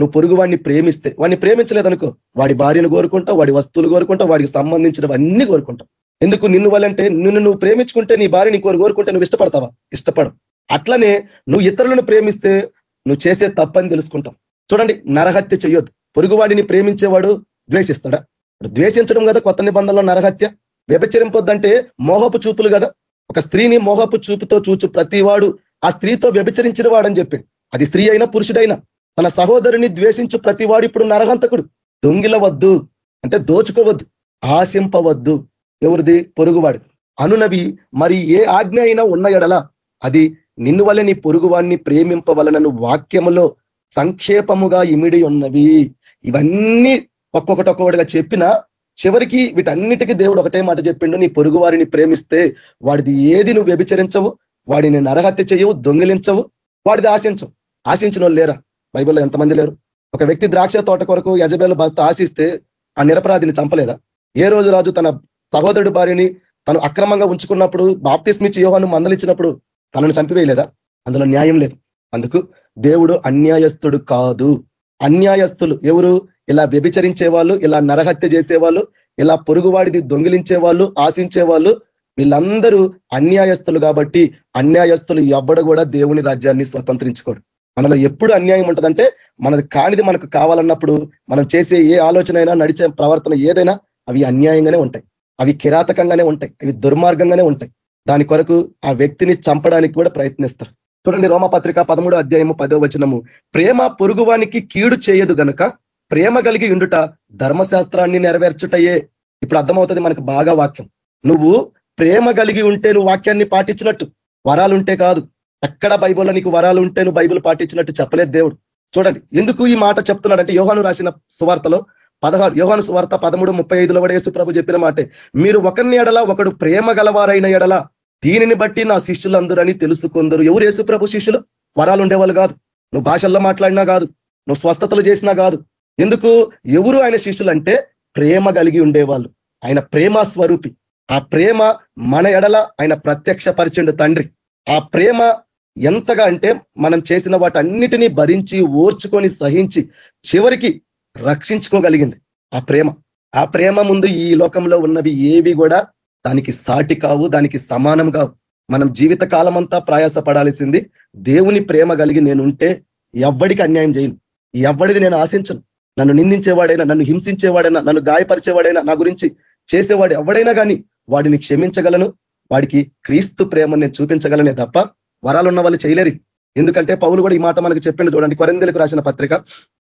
నువ్వు పొరుగువాడిని ప్రేమిస్తే. వాడిని ప్రేమించలేదనుకో. వాడి భార్యను కోరుకుంటావు వాడి వస్తువులు కోరుకుంటావు వాడికి సంబంధించినవన్నీ కోరుకుంటావు. ఎందుకు? నిన్ను వల్లంటే నిన్ను నువ్వు ప్రేమించుకుంటే నీ భార్యని కోరు కోరుకుంటే నువ్వు ఇష్టపడతావా? ఇష్టపడవు. అట్లనే నువ్వు ఇతరులను ప్రేమిస్తే నువ్వు చేసే తప్పని తెలుసుకుంటావు. చూడండి నరహత్య చెయ్యొద్దు. పొరుగువాడిని ప్రేమించేవాడు ద్వేషిస్తాడా? ద్వేషించడం కదా కొత్త నిబంధనలో నరహత్య. వ్యభిచరింపొద్దంటే మోహపు చూపులు కదా. ఒక స్త్రీని మోహపు చూపుతో చూచు ప్రతివాడు ఆ స్త్రీతో వ్యభిచరించిన వాడని చెప్పిండు. అది స్త్రీ అయినా పురుషుడైనా. తన సహోదరుని ద్వేషించు ప్రతివాడు ఇప్పుడు నరహంతకుడు. దొంగిలవద్దు. అంటే దోచుకోవద్దు. ఆశింపవద్దు. ఎవరిది? పొరుగువాడు అనునవి మరి ఏ ఆజ్ఞ అయినా ఉన్న ఎడల అది నిన్ను వల్ల నీ పొరుగువాన్ని ప్రేమింపవలనను వాక్యములో సంక్షేపముగా ఇమిడి ఉన్నవి. ఇవన్నీ ఒక్కొక్కటి ఒక్కొక్కటిగా చెప్పిన చివరికి వీటన్నిటికీ దేవుడు ఒకటే మాట చెప్పిండు నీ పొరుగు వారిని ప్రేమిస్తే వాడిది ఏది నువ్వు వ్యభిచరించవు వాడిని నరహత్య చేయవు దొంగిలించవు వాడిది ఆశించవు. ఆశించిన లేరా? బైబిల్లో ఎంతమంది లేరు? ఒక వ్యక్తి ద్రాక్ష తోట కొరకు యజబేలు భర్త ఆశిస్తే ఆ నిరపరాధిని చంపలేదా? ఏ రోజు రాజు తన సహోదరుడు భార్యని తను అక్రమంగా ఉంచుకున్నప్పుడు బాప్తిస్మిచ్చి యోహాను మందలిచ్చినప్పుడు తనను చంపివేయలేదా? అందులో న్యాయం లేదు. అందుకు దేవుడు అన్యాయస్తుడు కాదు. అన్యాయస్తులు ఎవరు? ఇలా వ్యభిచరించే వాళ్ళు ఇలా నరహత్య చేసేవాళ్ళు ఇలా పొరుగువాడిది దొంగిలించే వాళ్ళు ఆశించే వాళ్ళు వీళ్ళందరూ అన్యాయస్తులు కాబట్టి అన్యాయస్తులు ఎవ్వడు కూడా దేవుని రాజ్యాన్ని స్వతంత్రించుకోడు. మనలో ఎప్పుడు అన్యాయం ఉంటుందంటే మనది కానిది మనకు కావాలన్నప్పుడు మనం చేసే ఏ ఆలోచన అయినా నడిచే ప్రవర్తన ఏదైనా అవి అన్యాయంగానే ఉంటాయి. అవి కిరాతకంగానే ఉంటాయి. అవి దుర్మార్గంగానే ఉంటాయి. దాని కొరకు ఆ వ్యక్తిని చంపడానికి కూడా ప్రయత్నిస్తారు. చూడండి రోమపత్రిక పదమూడు అధ్యాయము పదో వచనము. ప్రేమ పొరుగువానికి కీడు చేయదు గనుక ప్రేమ కలిగి ఉండుట ధర్మశాస్త్రాన్ని నెరవేర్చుటయే. ఇప్పుడు అర్థమవుతుంది మనకు బాగా వాక్యం. నువ్వు ప్రేమ కలిగి ఉంటే నువ్వు వాక్యాన్ని పాటించినట్టు. వరాలుంటే కాదు. ఎక్కడ బైబుల్లో నీకు వరాలు ఉంటే నువ్వు బైబుల్ పాటించినట్టు చెప్పలేదు దేవుడు. చూడండి ఎందుకు ఈ మాట చెప్తున్నాడంటే యోగాను రాసిన సువార్తలో పదహారు యోగాను సువార్త పదమూడు ముప్పై ఐదులో వడేసు ప్రభు చెప్పిన మాటే మీరు ఒకరిని ఎడల ఒకడు ప్రేమ గలవారైన ఎడల దీనిని బట్టి నా శిష్యులందరని తెలుసుకుందరు. ఎవరు యేసుప్రభు శిష్యులు? వరాలు ఉండేవాళ్ళు కాదు. నువ్వు భాషల్లో మాట్లాడినా కాదు. నువ్వు స్వస్థతలు చేసినా కాదు. ఎందుకు? ఎవరు ఆయన శిష్యులు అంటే ప్రేమ కలిగి ఉండేవాళ్ళు. ఆయన ప్రేమ స్వరూపి. ఆ ప్రేమ మన ఎడల ఆయన ప్రత్యక్ష పరిచండు తండ్రి. ఆ ప్రేమ ఎంతగా అంటే మనం చేసిన వాటన్నిటినీ భరించి ఓర్చుకొని సహించి చివరికి రక్షించుకోగలిగింది ఆ ప్రేమ. ఆ ప్రేమ ముందు ఈ లోకంలో ఉన్నవి ఏవి కూడా దానికి సాటి కావు దానికి సమానం కావు. మనం జీవిత కాలమంతా ప్రయాస పడాల్సింది దేవుని ప్రేమ కలిగి నేనుంటే ఎవ్వడికి అన్యాయం చేయను. ఎవ్వడిది నేను ఆశించను. నన్ను నిందించేవాడైనా నన్ను హింసించేవాడైనా నన్ను గాయపరిచేవాడైనా నా గురించి చేసేవాడు ఎవడైనా కానీ వాడిని క్షమించగలను. వాడికి క్రీస్తు ప్రేమ నేను చూపించగలనే తప్ప వరాలు ఉన్న వాళ్ళు చేయలేరు. ఎందుకంటే పౌలు కూడా ఈ మాట మనకు చెప్పిండు చూడండి. కొరందెలకు రాసిన పత్రిక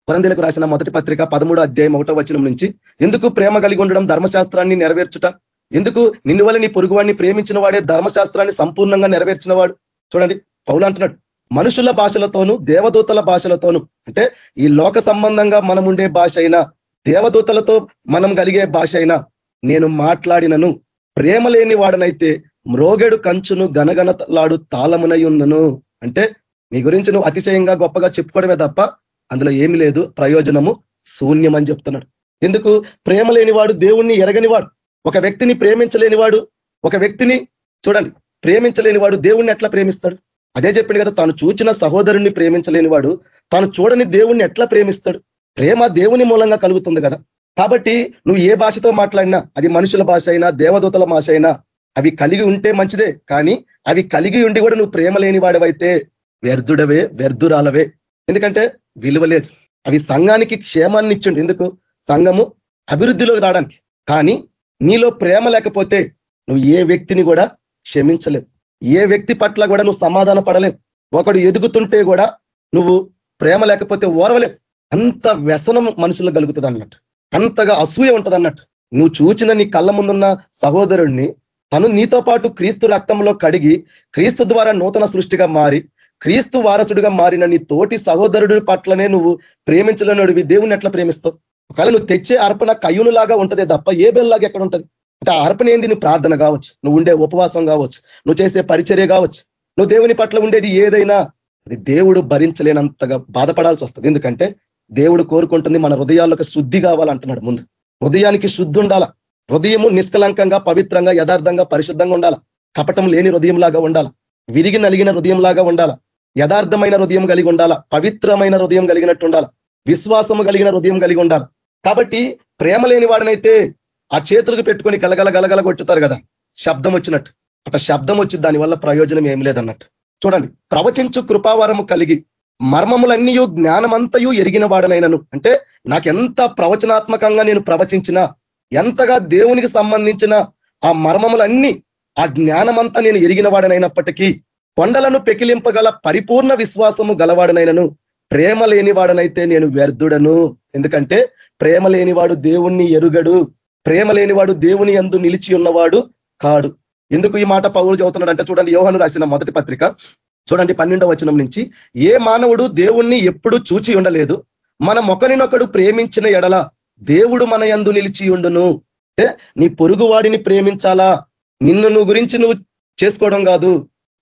కొరందెలకు రాసిన మొదటి పత్రిక పదమూడో అధ్యాయం ఒకటో వచనం నుంచి ఎందుకు ప్రేమ కలిగి ఉండడం ధర్మశాస్త్రాన్ని నెరవేర్చుట? ఎందుకు నిన్ను వల్ల నీ పొరుగువాడిని ప్రేమించిన వాడే ధర్మశాస్త్రాన్ని సంపూర్ణంగా నెరవేర్చిన వాడు? చూడండి పౌలు అంటున్నాడు మనుషుల భాషలతోనూ దేవదూతల భాషలతోనూ అంటే ఈ లోక సంబంధంగా మనం ఉండే భాష అయినా దేవదూతలతో మనం కలిగే భాష అయినా నేను మాట్లాడినను ప్రేమ లేని వాడనైతే మ్రోగెడు కంచును గనగనలాడు తాళమునై ఉందను అంటే నీ గురించి నువ్వు అతిశయంగా గొప్పగా చెప్పుకోవడమే తప్ప అందులో ఏమి లేదు ప్రయోజనము శూన్యం అని చెప్తున్నాడు. ఎందుకు? ప్రేమ లేనివాడు దేవుణ్ణి ఎరగనివాడు. ఒక వ్యక్తిని ప్రేమించలేనివాడు ఒక వ్యక్తిని చూడండి ప్రేమించలేనివాడు దేవుణ్ణి ఎట్లా ప్రేమిస్తాడు? అదే చెప్పింది కదా తాను చూచిన సహోదరుణ్ణి ప్రేమించలేనివాడు తాను చూడని దేవుణ్ణి ఎట్లా ప్రేమిస్తాడు? ప్రేమ దేవుని మూలంగా కలుగుతుంది కదా. కాబట్టి నువ్వు ఏ భాషతో మాట్లాడినా అది మనుషుల భాష అయినా దేవదూతల భాష అయినా అవి కలిగి ఉంటే మంచిదే. కానీ అవి కలిగి ఉండి కూడా నువ్వు ప్రేమ లేని వాడవైతే వ్యర్థుడవే వ్యర్థురాలవే. ఎందుకంటే విలువ లేదు. అవి సంఘానికి క్షేమాన్ని ఇచ్చిండు. ఎందుకు? సంఘము అభివృద్ధిలోకి రావడానికి. కానీ నీలో ప్రేమ లేకపోతే నువ్వు ఏ వ్యక్తిని కూడా క్షమించలేవు. ఏ వ్యక్తి పట్ల కూడా నువ్వు సమాధాన పడలేవు. ఒకడు ఎదుగుతుంటే కూడా నువ్వు ప్రేమ లేకపోతే ఓరవలేవు. అంత వ్యసనం మనుషులకు కలుగుతుంది అన్నట్టు. అంతగా అసూయ ఉంటుంది అన్నట్టు. నువ్వు చూచిన నీ కళ్ళ ముందున్న సహోదరుణ్ణి తను నీతో పాటు క్రీస్తు రక్తంలో కడిగి క్రీస్తు ద్వారా నూతన సృష్టిగా మారి క్రీస్తు వారసుడిగా మారిన నీ తోటి సహోదరుడి పట్లనే నువ్వు ప్రేమించలేనుడివి దేవుని ఎట్లా ప్రేమిస్తావు? ఒకవేళ నువ్వు తెచ్చే అర్పణ కయ్యూనులాగా ఉంటదే తప్ప ఏ బెల్లాగా ఎక్కడ ఉంటుంది? అంటే అర్పణ ఏంది? నీ ప్రార్థన కావచ్చు నువ్వు ఉండే ఉపవాసం కావచ్చు నువ్వు చేసే పరిచర్య కావచ్చు నువ్వు దేవుని పట్ల ఉండేది ఏదైనా అది దేవుడు భరించలేనంతగా బాధపడాల్సి వస్తుంది. ఎందుకంటే దేవుడు కోరుకుంటుంది మన హృదయాలకు శుద్ధి కావాలంటున్నాడు ముందు. హృదయానికి శుద్ధి ఉండాల? హృదయము నిష్కలంకంగా పవిత్రంగా యథార్థంగా పరిశుద్ధంగా ఉండాల? కపటం లేని హృదయం లాగా ఉండాల? విరిగి నలిగిన హృదయం లాగా ఉండాల? యథార్థమైన హృదయం కలిగి ఉండాల? పవిత్రమైన హృదయం కలిగినట్టు ఉండాల? విశ్వాసము కలిగిన హృదయం కలిగి ఉండాలి? కాబట్టి ప్రేమ లేని వాడినైతే ఆ చేతులకు పెట్టుకొని గలగల గలగల కొట్టుతారు కదా. శబ్దం వచ్చినట్టు. అట శబ్దం వచ్చి దానివల్ల ప్రయోజనం ఏం లేదన్నట్టు. చూడండి ప్రవచించు కృపావరము కలిగి మర్మములన్నీ జ్ఞానమంతయు ఎరిగిన వాడనైనను. అంటే నాకెంత ప్రవచనాత్మకంగా నేను ప్రవచించినా ఎంతగా దేవునికి సంబంధించిన ఆ మర్మములన్నీ ఆ జ్ఞానమంతా నేను ఎరిగిన వాడనైనప్పటికీ కొండలను పెకిలింపగల పరిపూర్ణ విశ్వాసము గలవాడనైనను ప్రేమ లేనివాడనైతే నేను వ్యర్థుడను. ఎందుకంటే ప్రేమ లేనివాడు దేవుణ్ణి ఎరుగడు. ప్రేమ లేనివాడు దేవుని అందు నిలిచి ఉన్నవాడు కాడు. ఎందుకు ఈ మాట పౌరులు చదువుతున్నాడు అంటే చూడండి యోహను రాసిన మొదటి పత్రిక చూడండి పన్నెండవ వచనం నుంచి ఏ మానవుడు దేవుణ్ణి ఎప్పుడు చూచి ఉండలేదు మన ఒకరినొకడు ప్రేమించిన ఎడల దేవుడు మన ఎందు నిలిచి ఉండును. అంటే నీ పొరుగువాడిని ప్రేమించాలా? నిన్ను నువ్వు గురించి నువ్వు చేసుకోవడం కాదు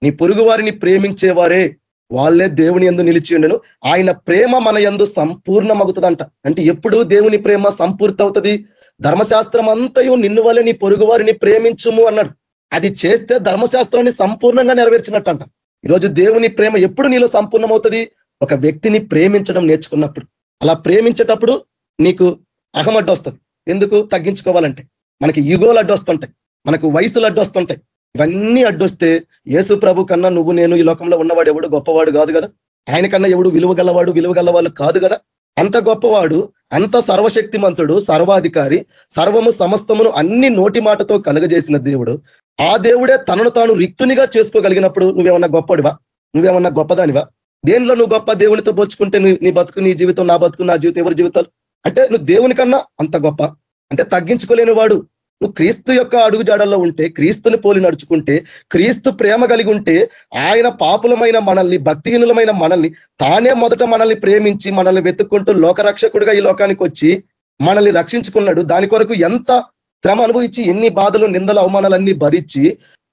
నీ పొరుగువారిని ప్రేమించేవారే వాళ్ళే దేవుని ఎందు నిలిచి ఉండను. ఆయన ప్రేమ మన ఎందు సంపూర్ణమవుతుందంట అంటే ఎప్పుడు దేవుని ప్రేమ సంపూర్తి అవుతుంది ధర్మశాస్త్రం అంతయు నిన్ను వల్ల నీ పొరుగు వారిని ప్రేమించుము అన్నాడు. అది చేస్తే ధర్మశాస్త్రాన్ని సంపూర్ణంగా నెరవేర్చినట్టు అంట ఈరోజు దేవుని ప్రేమ ఎప్పుడు నీలో సంపూర్ణమవుతుంది? ఒక వ్యక్తిని ప్రేమించడం నేర్చుకున్నప్పుడు. అలా ప్రేమించేటప్పుడు నీకు అహం అడ్డు వస్తుంది. ఎందుకు? తగ్గించుకోవాలంటే. మనకి యుగోలు అడ్డు వస్తుంటాయి. మనకు వయసులు అడ్డు వస్తుంటాయి. ఇవన్నీ అడ్డొస్తే యేసు ప్రభు కన్నా నువ్వు నేను ఈ లోకంలో ఉన్నవాడు ఎవడు గొప్పవాడు కాదు కదా? ఆయన కన్నా ఎవడు విలువ గలవాడు విలువ గలవాళ్ళు కాదు కదా? అంత గొప్పవాడు అంత సర్వశక్తిమంతుడు సర్వాధికారి సర్వము సమస్తమును అన్ని నోటి మాటతో కలుగజేసిన దేవుడు. ఆ దేవుడే తనను తాను రిక్తునిగా చేసుకోగలిగినప్పుడు నువ్వేమన్నా గొప్పడివా? నువ్వేమన్నా గొప్పదానివా? దేనిలో నువ్వు గొప్ప దేవునితో పోల్చుకుంటే నీ బతుకు నీ జీవితం నా బతుకు నా జీవితం ఎవరి జీవితాలు? అంటే నువ్వు దేవుని కన్నా అంత గొప్ప. అంటే తగ్గించుకోలేని వాడు నువ్వు క్రీస్తు యొక్క అడుగు జాడల్లో ఉంటే క్రీస్తుని పోలి నడుచుకుంటే క్రీస్తు ప్రేమ కలిగి ఉంటే ఆయన పాపులమైన మనల్ని భక్తిహీనులమైన మనల్ని తానే మొదట మనల్ని ప్రేమించి మనల్ని వెతుక్కుంటూ లోకరక్షకుడిగా ఈ లోకానికి వచ్చి మనల్ని రక్షించుకున్నాడు. దాని కొరకు ఎంత శ్రమ అనుభవించి ఎన్ని బాధలు నిందలు అవమానాలన్నీ భరించి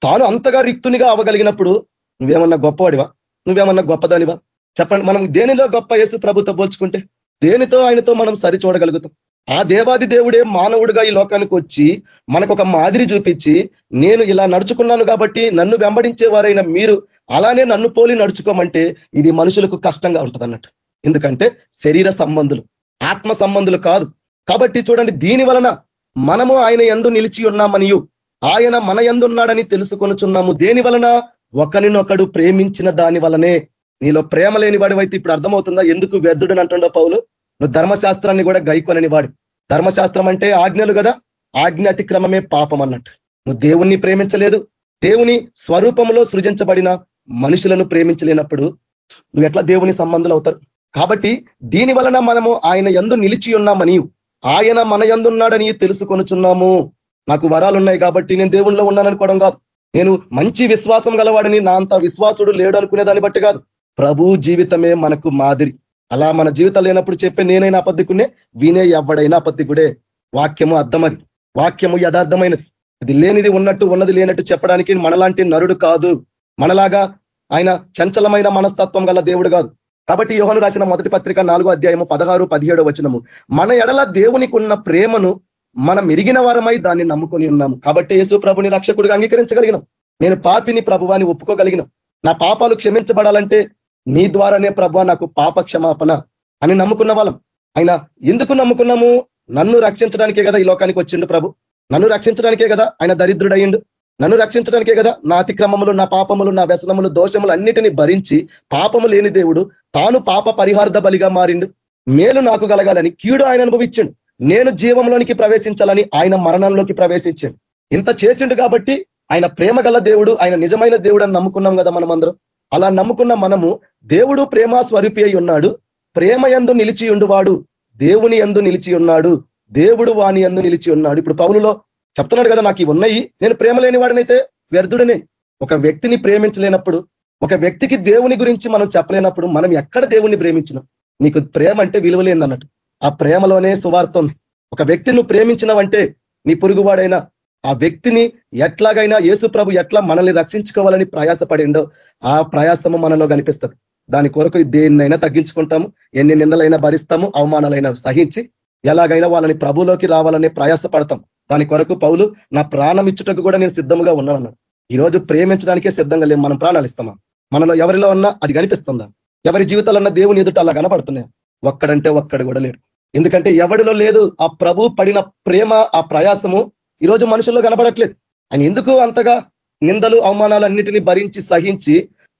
తాను అంతగా రిక్తునిగా అవ్వగలిగినప్పుడు నువ్వేమన్నా గొప్పవాడివా? నువ్వేమన్నా గొప్పదానివా? చెప్పండి. మనం దేనిలో గొప్ప యేసు ప్రభుత్వ పోల్చుకుంటే దేనితో ఆయనతో మనం సరి చూడగలుగుతాం? ఆ దేవాది దేవుడే మానవుడిగా ఈ లోకానికి వచ్చి మనకు ఒక మాదిరి చూపించి నేను ఇలా నడుచుకున్నాను కాబట్టి నన్ను వెంబడించేవారైన మీరు అలానే నన్ను పోలి నడుచుకోమంటే ఇది మనుషులకు కష్టంగా ఉంటుంది అన్నట్టు. ఎందుకంటే శరీర సంబంధులు ఆత్మ సంబంధులు కాదు. కాబట్టి చూడండి దీని వలన మనము ఆయన ఎందు నిలిచి ఉన్నామనియు ఆయన మన ఎందున్నాడని తెలుసుకొనుచున్నాము. దేని వలన? ఒకరినొకడు ప్రేమించిన దాని వలనే. నీలో ప్రేమ లేని వాడివైతే ఇప్పుడు అర్థమవుతుందా? ఎందుకు వ్యర్థుడని అంటుండో పౌలు? నువ్వు ధర్మశాస్త్రాన్ని కూడా గైకొనని వాడు. ధర్మశాస్త్రం అంటే ఆజ్ఞలు కదా? ఆజ్ఞ అతిక్రమమే పాపం అన్నట్టు. నువ్వు దేవుణ్ణి ప్రేమించలేదు. దేవుని స్వరూపంలో సృజించబడిన మనుషులను ప్రేమించలేనప్పుడు నువ్వు ఎట్లా దేవుని సంబంధులు అవుతారు కాబట్టి దీని వలన మనము ఆయన ఎందు నిలిచి ఉన్నామని ఆయన మన ఎందున్నాడని తెలుసుకొనుచున్నాము. నాకు వరాలు ఉన్నాయి కాబట్టి నేను దేవుణ్ణిలో ఉన్నాననుకోవడం కాదు. నేను మంచి విశ్వాసం గలవాడని నా అంత విశ్వాసుడు లేడు అనుకునే దాన్ని బట్టి కాదు. ప్రభు జీవితమే మనకు మాదిరి. అలా మన జీవితం లేనప్పుడు చెప్పే నేనైనా అబద్ధికునే వీనే ఎవడైనా అబద్ధికుడే వాక్యము అర్థమది. వాక్యము యథార్థమైనది. అది లేనిది ఉన్నట్టు ఉన్నది లేనట్టు చెప్పడానికి మనలాంటి నరుడు కాదు. మనలాగా ఆయన చంచలమైన మనస్తత్వం గల దేవుడు కాదు. కాబట్టి యోహను రాసిన మొదటి పత్రిక నాలుగో అధ్యాయము పదహారు పదిహేడు వచనము. మన ఎడల దేవునికి ఉన్న ప్రేమను మనం ఎరిగిన వారమై దాన్ని నమ్ముకొని ఉన్నాము. కాబట్టి యేసు ప్రభుని రక్షకుడిగా అంగీకరించగలిగినాం. నేను పాపిని ప్రభువాన్ని ఒప్పుకోగలిగినాం. నా పాపాలు క్షమించబడాలంటే నీ ద్వారానే ప్రభు నాకు పాప క్షమాపణ అని నమ్ముకున్న వాళ్ళం. ఆయన ఎందుకు నమ్ముకున్నాము? నన్ను రక్షించడానికే కదా ఈ లోకానికి వచ్చిండు ప్రభు. నన్ను రక్షించడానికే కదా ఆయన దరిద్రుడయ్యిండు. నన్ను రక్షించడానికే కదా నా అతిక్రమములు నా పాపములు నా వ్యసనములు దోషములు అన్నిటిని భరించి పాపము లేని దేవుడు తాను పాప పరిహార్థ బలిగా మారిండు. మేలు నాకు కలగాలని కీడు ఆయన అనుభవించిండు. నేను జీవంలోనికి ప్రవేశించాలని ఆయన మరణంలోకి ప్రవేశించాడు. ఇంత చేసిండు కాబట్టి ఆయన ప్రేమ దేవుడు ఆయన నిజమైన దేవుడు అని నమ్ముకున్నాం కదా మనం అందరం అలా నమ్ముకున్న మనము దేవుడు ప్రేమ స్వరూపి అయి ఉన్నాడు. ప్రేమ ఎందు నిలిచి ఉండువాడు దేవుని ఎందు నిలిచి ఉన్నాడు దేవుడు వాని ఎందు నిలిచి ఉన్నాడు. ఇప్పుడు పౌలులో చెప్తున్నాడు కదా నాకు ఇవి ఉన్నాయి. నేను ప్రేమ లేని వాడినైతే వ్యర్థుడనే. ఒక వ్యక్తిని ప్రేమించలేనప్పుడు ఒక వ్యక్తికి దేవుని గురించి మనం చెప్పలేనప్పుడు మనం ఎక్కడ దేవుణ్ణి ప్రేమించినాం? నీకు ప్రేమ అంటే విలువలేందన్నట్టు ఆ ప్రేమలోనే సువార్త ఉంది. ఒక వ్యక్తిని నువ్వు ప్రేమించినవంటే నీ పొరుగువాడైనా ఆ వ్యక్తిని ఎట్లాగైనా యేసు ప్రభు ఎట్లా మనల్ని రక్షించుకోవాలని ప్రయాసపడిండో ఆ ప్రయాసము మనలో కనిపిస్తుంది. దాని కొరకు దేన్నైనా తగ్గించుకుంటాము ఎన్ని నిందలైనా భరిస్తాము అవమానాలైనా సహించి ఎలాగైనా వాళ్ళని ప్రభులోకి రావాలనే ప్రయాస పడతాం దాని కొరకు పౌలు నా ప్రాణం ఇచ్చుటకు కూడా నేను సిద్ధంగా ఉన్నాను ఈ రోజు ప్రేమించడానికే సిద్ధంగా లేము మనం ప్రాణాలు ఇస్తామా? మనలో ఎవరిలో ఉన్నా అది కనిపిస్తుందా? ఎవరి జీవితాలన్నా దేవుని ఎదుట అలా కనపడుతున్నాయి? ఒక్కడంటే ఒక్కడు కూడా లేడు. ఎందుకంటే ఎవడిలో లేదు ఆ ప్రభు పడిన ప్రేమ ఆ ప్రయాసము ఈరోజు మనుషుల్లో కనబడట్లేదు ఆయన ఎందుకు అంతగా నిందలు అవమానాలు అన్నిటినీ భరించి సహించి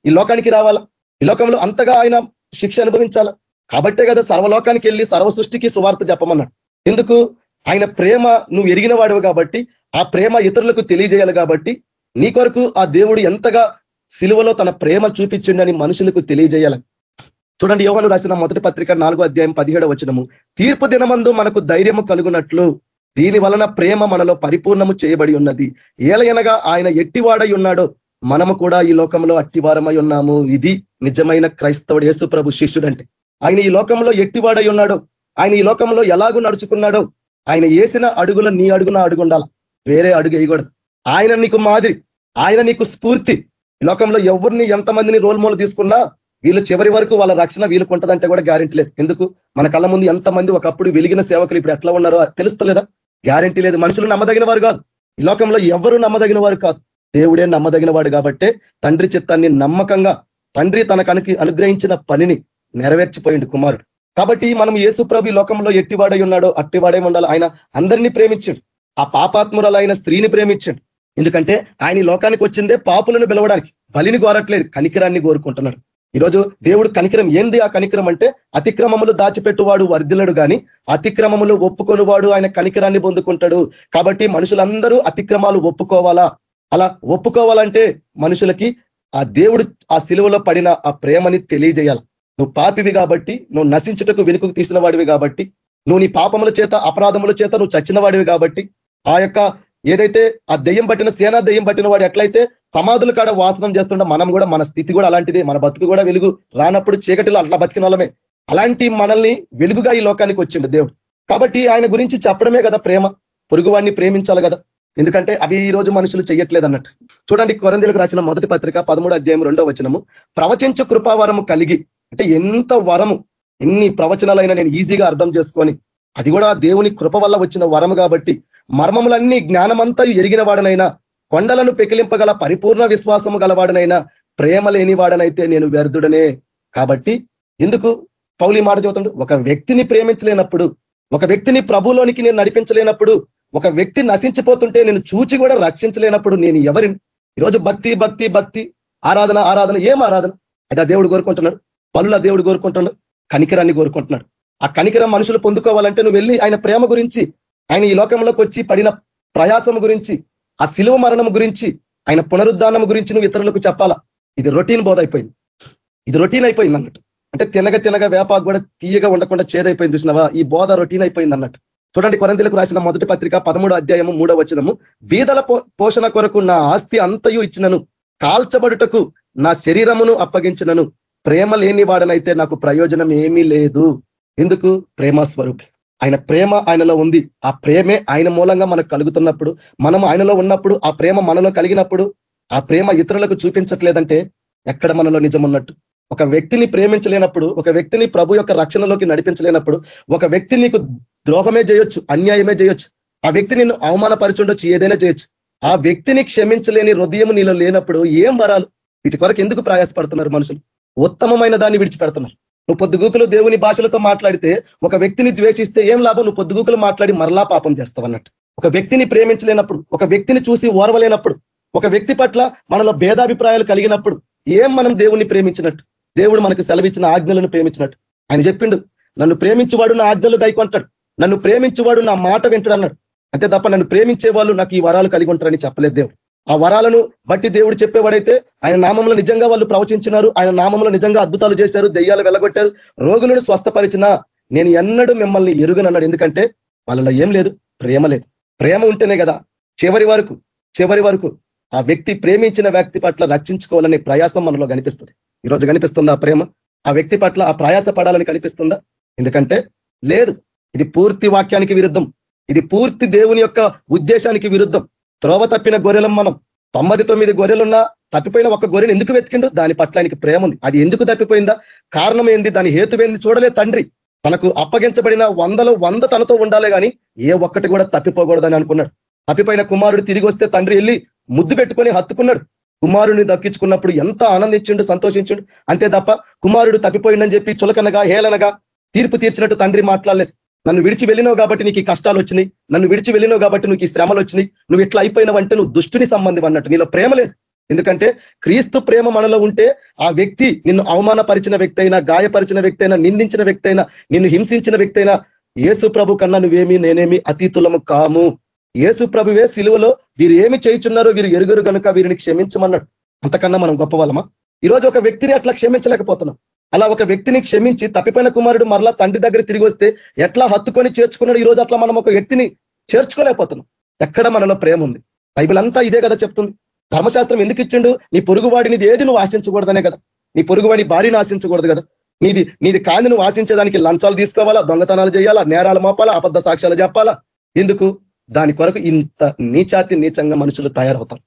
ఈ లోకానికి రావాలా? ఈ లోకంలో అంతగా ఆయన శిక్ష అనుభవించాల? కాబట్టే కదా సర్వలోకానికి వెళ్ళి సర్వ సృష్టికి సువార్త చెప్పమన్నాడు ఎందుకు? ఆయన ప్రేమ నువ్వు ఎరిగిన వాడువు కాబట్టి ఆ ప్రేమ ఇతరులకు తెలియజేయాలి కాబట్టి నీ కొరకు ఆ దేవుడు ఎంతగా సిలువలో తన ప్రేమ చూపించిండని మనుషులకు తెలియజేయాలని చూడండి యోగను రాసిన మొదటి పత్రిక నాలుగో అధ్యాయం పదిహేడు వచ్చినము తీర్పు దినమందు మనకు ధైర్యము కలుగునట్లు దీని వలన ప్రేమ మనలో పరిపూర్ణము చేయబడి ఉన్నది. ఏలయనగా ఆయన ఎట్టివాడై ఉన్నాడో మనము కూడా ఈ లోకంలో అట్టివారమై ఉన్నాము. ఇది నిజమైన క్రైస్తవుడు యేసు ప్రభు శిష్యుడంటే. ఆయన ఈ లోకంలో ఎట్టివాడై ఉన్నాడో ఆయన ఈ లోకంలో ఎలాగూ నడుచుకున్నాడో ఆయన వేసిన అడుగుల నీ అడుగున అడుగుండాల? వేరే అడుగు వేయకూడదు. ఆయన నీకు మాదిరి ఆయన నీకు స్ఫూర్తి. లోకంలో ఎవరిని ఎంతమందిని రోల్ మోల్ తీసుకున్నా వీళ్ళు చివరి వరకు వాళ్ళ రక్షణ వీళ్ళకు ఉంటుందంటే కూడా గ్యారెంటీ లేదు. ఎందుకు? మన కళ్ళ ముందు ఎంతమంది ఒకప్పుడు వెలిగిన సేవకులు ఇప్పుడు ఎట్లా ఉన్నారో తెలుస్తలేదా? గ్యారెంటీ లేదు. మనుషులు నమ్మదగిన వారు కాదు. ఈ లోకంలో ఎవరు నమ్మదగిన వారు కాదు. దేవుడే నమ్మదగిన వాడు కాబట్టే తండ్రి చిత్తాన్ని నమ్మకంగా తండ్రి తనకు అనుగ్రహించిన పనిని నెరవేర్చిపోయింది కుమారుడు. కాబట్టి మనం యేసు ప్రభు లోకంలో ఎట్టివాడై ఉన్నాడో అట్టివాడై ఉండాలి. ఆయన అందరినీ ప్రేమించాడు. ఆ పాపాత్మురాలైన స్త్రీని ప్రేమించాడు. ఎందుకంటే ఆయన లోకానికి వచ్చిందే పాపులను పిలవడానికి. బలిని కోరట్లేదు కనికరాన్ని కోరుకుంటున్నాడు. ఈరోజు దేవుడు కనికరం ఏంది ఆ కనికరం అంటే అతిక్రమములు దాచిపెట్టువాడు వర్ధిల్లడు కానీ అతిక్రమములు ఒప్పుకొనివాడు ఆయన కనికరాన్ని పొందుకుంటాడు. కాబట్టి మనుషులందరూ అతిక్రమాలు ఒప్పుకోవాలా? అలా ఒప్పుకోవాలంటే మనుషులకి ఆ దేవుడు ఆ సిలువలో పడిన ఆ ప్రేమని తెలియజేయాలి. నువ్వు పాపివి కాబట్టి నువ్వు నశించుటకు వెనుకకు తీసిన వాడివి కాబట్టి నువ్వు నీ పాపముల చేత అపరాధముల చేత నువ్వు చచ్చిన వాడివి కాబట్టి ఆ యొక్క ఏదైతే ఆ దెయ్యం పట్టిన సేనా దెయ్యం పట్టిన వాడు ఎట్లయితే సమాధుల కాడ వాసనం చేస్తుండ మనం కూడా మన స్థితి కూడా అలాంటిదే. మన బతుకు కూడా వెలుగు రానప్పుడు చీకటిలో అట్లా బతికిన వాళ్ళమే. అలాంటి మనల్ని వెలుగుగా ఈ లోకానికి వచ్చిండు దేవుడు. కాబట్టి ఆయన గురించి చెప్పడమే కదా ప్రేమ. పొరుగువాడిని ప్రేమించాలి కదా. ఎందుకంటే అవి ఈ రోజు మనుషులు చెయ్యట్లేదు అన్నట్టు. చూడండి కొరందీలకు రాసిన మొదటి పత్రిక పదమూడు అధ్యాయం రెండో వచనము. ప్రవచించు కృపావరము కలిగి అంటే ఎంత వరము ఎన్ని ప్రవచనాలైనా నేను ఈజీగా అర్థం చేసుకొని అది కూడా దేవుని కృప వల్ల వచ్చిన వరము కాబట్టి మర్మములన్నీ జ్ఞానమంతా ఎరిగిన వాడనైనా కొండలను పెకిలింపగల పరిపూర్ణ విశ్వాసము గలవాడనైనా ప్రేమ లేని వాడనైతే నేను వ్యర్థుడనే. కాబట్టి ఎందుకు పౌలి మాట చదువుతుండు ఒక వ్యక్తిని ప్రేమించలేనప్పుడు ఒక వ్యక్తిని ప్రభులోనికి నేను నడిపించలేనప్పుడు ఒక వ్యక్తి నశించిపోతుంటే నేను చూచి కూడా రక్షించలేనప్పుడు నేను ఎవరిని? ఈరోజు భక్తి భక్తి భక్తి ఆరాధన ఆరాధన ఏం ఆరాధన? అయితే దేవుడు కోరుకుంటున్నాడు పనుల దేవుడు కోరుకుంటున్నాడు కనికరాన్ని కోరుకుంటున్నాడు. ఆ కనికరం మనుషులు పొందుకోవాలంటే నువ్వు వెళ్ళి ఆయన ప్రేమ గురించి ఆయన ఈ లోకంలోకి వచ్చి పడిన ప్రయాసం గురించి ఆ శిలువ మరణం గురించి ఆయన పునరుద్ధానం గురించి నువ్వు ఇతరులకు చెప్పాలా? ఇది రొటీన్ బోధ అయిపోయింది ఇది రొటీన్ అయిపోయింది అన్నట్టు. అంటే తినగ తినగ వ్యాపారం కూడా తీయగా ఉండకుండా చేదైపోయింది చూసినవా? ఈ బోధ రొటీన్ అయిపోయింది అన్నట్టు. చూడండి కొరంతలకు రాసిన మొదటి పత్రిక పదమూడు అధ్యాయము మూడో వచనము. బీదల పోషణ కొరకు నా ఆస్తి అంతయు ఇచ్చినను. కాల్చబడుటకు నా శరీరమును అప్పగించినను. ప్రేమ లేని వాడనైతే నాకు ప్రయోజనం ఏమీ లేదు. ఎందుకు? ప్రేమ స్వరూపి ఆయన ప్రేమ ఆయనలో ఉంది. ఆ ప్రేమే ఆయన మూలంగా మనకు కలుగుతున్నప్పుడు మనం ఆయనలో ఉన్నప్పుడు ఆ ప్రేమ మనలో కలిగినప్పుడు ఆ ప్రేమ ఇతరులకు చూపించట్లేదంటే ఎక్కడ మనలో నిజం ఉన్నట్టు ఒక వ్యక్తిని ప్రేమించలేనప్పుడు ఒక వ్యక్తిని ప్రభు యొక్క రక్షణలోకి నడిపించలేనప్పుడు ఒక వ్యక్తి నీకు ద్రోహమే చేయొచ్చు అన్యాయమే చేయొచ్చు ఆ వ్యక్తి నిన్ను అవమానపరచుండొచ్చు ఏదైనా చేయొచ్చు. ఆ వ్యక్తిని క్షమించలేని హృదయం నీలో లేనప్పుడు ఏం వరాలు? వీటి కొరకు ఎందుకు ప్రయాసపడుతున్నారు మనుషులు? ఉత్తమమైన దాన్ని విడిచిపెడుతున్నారు. నువ్వు పొద్దుగూకులు దేవుని భాషలతో మాట్లాడితే ఒక వ్యక్తిని ద్వేషిస్తే ఏం లాభం? నువ్వు పొద్దుగూకులు మాట్లాడి మరలా పాపం చేస్తావు అన్నట్టు. ఒక వ్యక్తిని ప్రేమించలేనప్పుడు ఒక వ్యక్తిని చూసి ఓర్వలేనప్పుడు ఒక వ్యక్తి పట్ల మనలో భేదాభిప్రాయాలు కలిగినప్పుడు ఏం మనం దేవుణ్ణి ప్రేమించినట్టు? దేవుడు మనకు సెలవిచ్చిన ఆజ్ఞలను ప్రేమించినట్టు. ఆయన చెప్పిండు నన్ను ప్రేమించువాడు నా ఆజ్ఞలు గైకొంటాడు. నన్ను ప్రేమించువాడు నా మాట వింటాడు అన్నాడు. అంతే తప్ప నన్ను ప్రేమించే వాళ్ళు నాకు ఈ వరాలు కలిగి ఉంటారని చెప్పలేదు దేవుడు. ఆ వరాలను బట్టి దేవుడు చెప్పేవాడైతే ఆయన నామంలో నిజంగా వాళ్ళు ప్రవచించినారు ఆయన నామంలో నిజంగా అద్భుతాలు చేశారు దెయ్యాలు వెళ్ళగొట్టారు రోగులను స్వస్థపరిచిన నేను ఎన్నడూ మిమ్మల్ని ఎరుగనన్నాడు. ఎందుకంటే వాళ్ళలో ఏం లేదు ప్రేమ లేదు. ప్రేమ ఉంటేనే కదా చివరి వరకు చివరి వరకు ఆ వ్యక్తి ప్రేమించిన వ్యక్తి పట్ల రక్షించుకోవాలనే ప్రయాసం మనలో కనిపిస్తుంది. ఈరోజు కనిపిస్తుందా ప్రేమ? ఆ వ్యక్తి పట్ల ఆ ప్రయాస పడాలని కనిపిస్తుందా? ఎందుకంటే లేదు. ఇది పూర్తి వాక్యానికి విరుద్ధం. ఇది పూర్తి దేవుని యొక్క ఉద్దేశానికి విరుద్ధం. త్రోవ తప్పిన గొర్రెలం మనం. తొమ్మిది తొమ్మిది గొర్రెలున్నా తప్పిపోయిన ఒక గొర్రెను ఎందుకు వెతికిండు దాని పట్ల ఆయనకి ప్రేమ ఉంది. అది ఎందుకు తప్పిపోయిందా? కారణం ఏంది? దాని హేతువేంది చూడలే తండ్రి. తనకు అప్పగించబడిన వందలో వంద తనతో ఉండాలి కానీ ఏ ఒక్కటి కూడా తప్పిపోకూడదని అనుకున్నాడు. తప్పిపోయిన కుమారుడు తిరిగి వస్తే తండ్రి వెళ్ళి ముద్దు పెట్టుకొని హత్తుకున్నాడు. కుమారుడిని దక్కించుకున్నప్పుడు ఎంత ఆనందించిండు సంతోషించిండు? అంతే తప్ప కుమారుడు తప్పిపోయిండని చెప్పి చులకనగా హేళనగా తీర్పు తీర్చినట్టు తండ్రి మాట్లాడలేదు. నన్ను విడిచి వెళ్ళినావు కాబట్టి నీకు కష్టాలు వచ్చినాయి. నన్ను విడిచి వెళ్ళినావు కాబట్టి నీకు ఈ శ్రమలు వచ్చినాయి. నువ్వు ఇట్లా అయిపోయినావంటే నువ్వు దుష్టుని సంబంధం అన్నట్టు. నీలో ప్రేమ లేదు. ఎందుకంటే క్రీస్తు ప్రేమ మనలో ఉంటే ఆ వ్యక్తి నిన్ను అవమానపరిచిన వ్యక్తి అయినా గాయపరిచిన వ్యక్తి అయినా నిందించిన వ్యక్తి అయినా నిన్ను హింసించిన వ్యక్తి అయినా ఏసు ప్రభు కన్నా నువ్వేమి నేనేమి అతీతులము కాము. ఏసు ప్రభువే సిలువలో వీరు ఏమి చేయించున్నారో వీరు ఎరుగురు కనుక వీరిని క్షమించమన్నాడు. అంతకన్నా మనం గొప్ప ఈరోజు ఒక వ్యక్తిని అట్లా క్షమించలేకపోతున్నాం. అలా ఒక వ్యక్తిని క్షమించి తప్పిపోయిన కుమారుడు మరలా తండ్రి దగ్గర తిరిగి వస్తే ఎట్లా హత్తుకొని చేర్చుకున్నాడు? ఈ రోజు అట్లా మనం ఒక వ్యక్తిని చేర్చుకోలేకపోతున్నాం. ఎక్కడ మనలో ప్రేమ ఉంది? బైబిల్ అంతా ఇదే కదా చెప్తుంది. ధర్మశాస్త్రం ఎందుకు ఇచ్చిండు? నీ పొరుగువాడిని ఏది నువ్వు ఆశించకూడదనే కదా. నీ పొరుగువాడి భార్యను ఆశించకూడదు కదా. నీది నీది కాంది నువ్వు ఆశించేదానికి లంచాలు తీసుకోవాలా? దొంగతనాలు చేయాలా? నేరాలు మోపాలా? అబద్ధ సాక్ష్యాలు చెప్పాలా? ఎందుకు? దాని కొరకు ఇంత నీచాతి నీచంగా మనుషులు తయారవుతారు.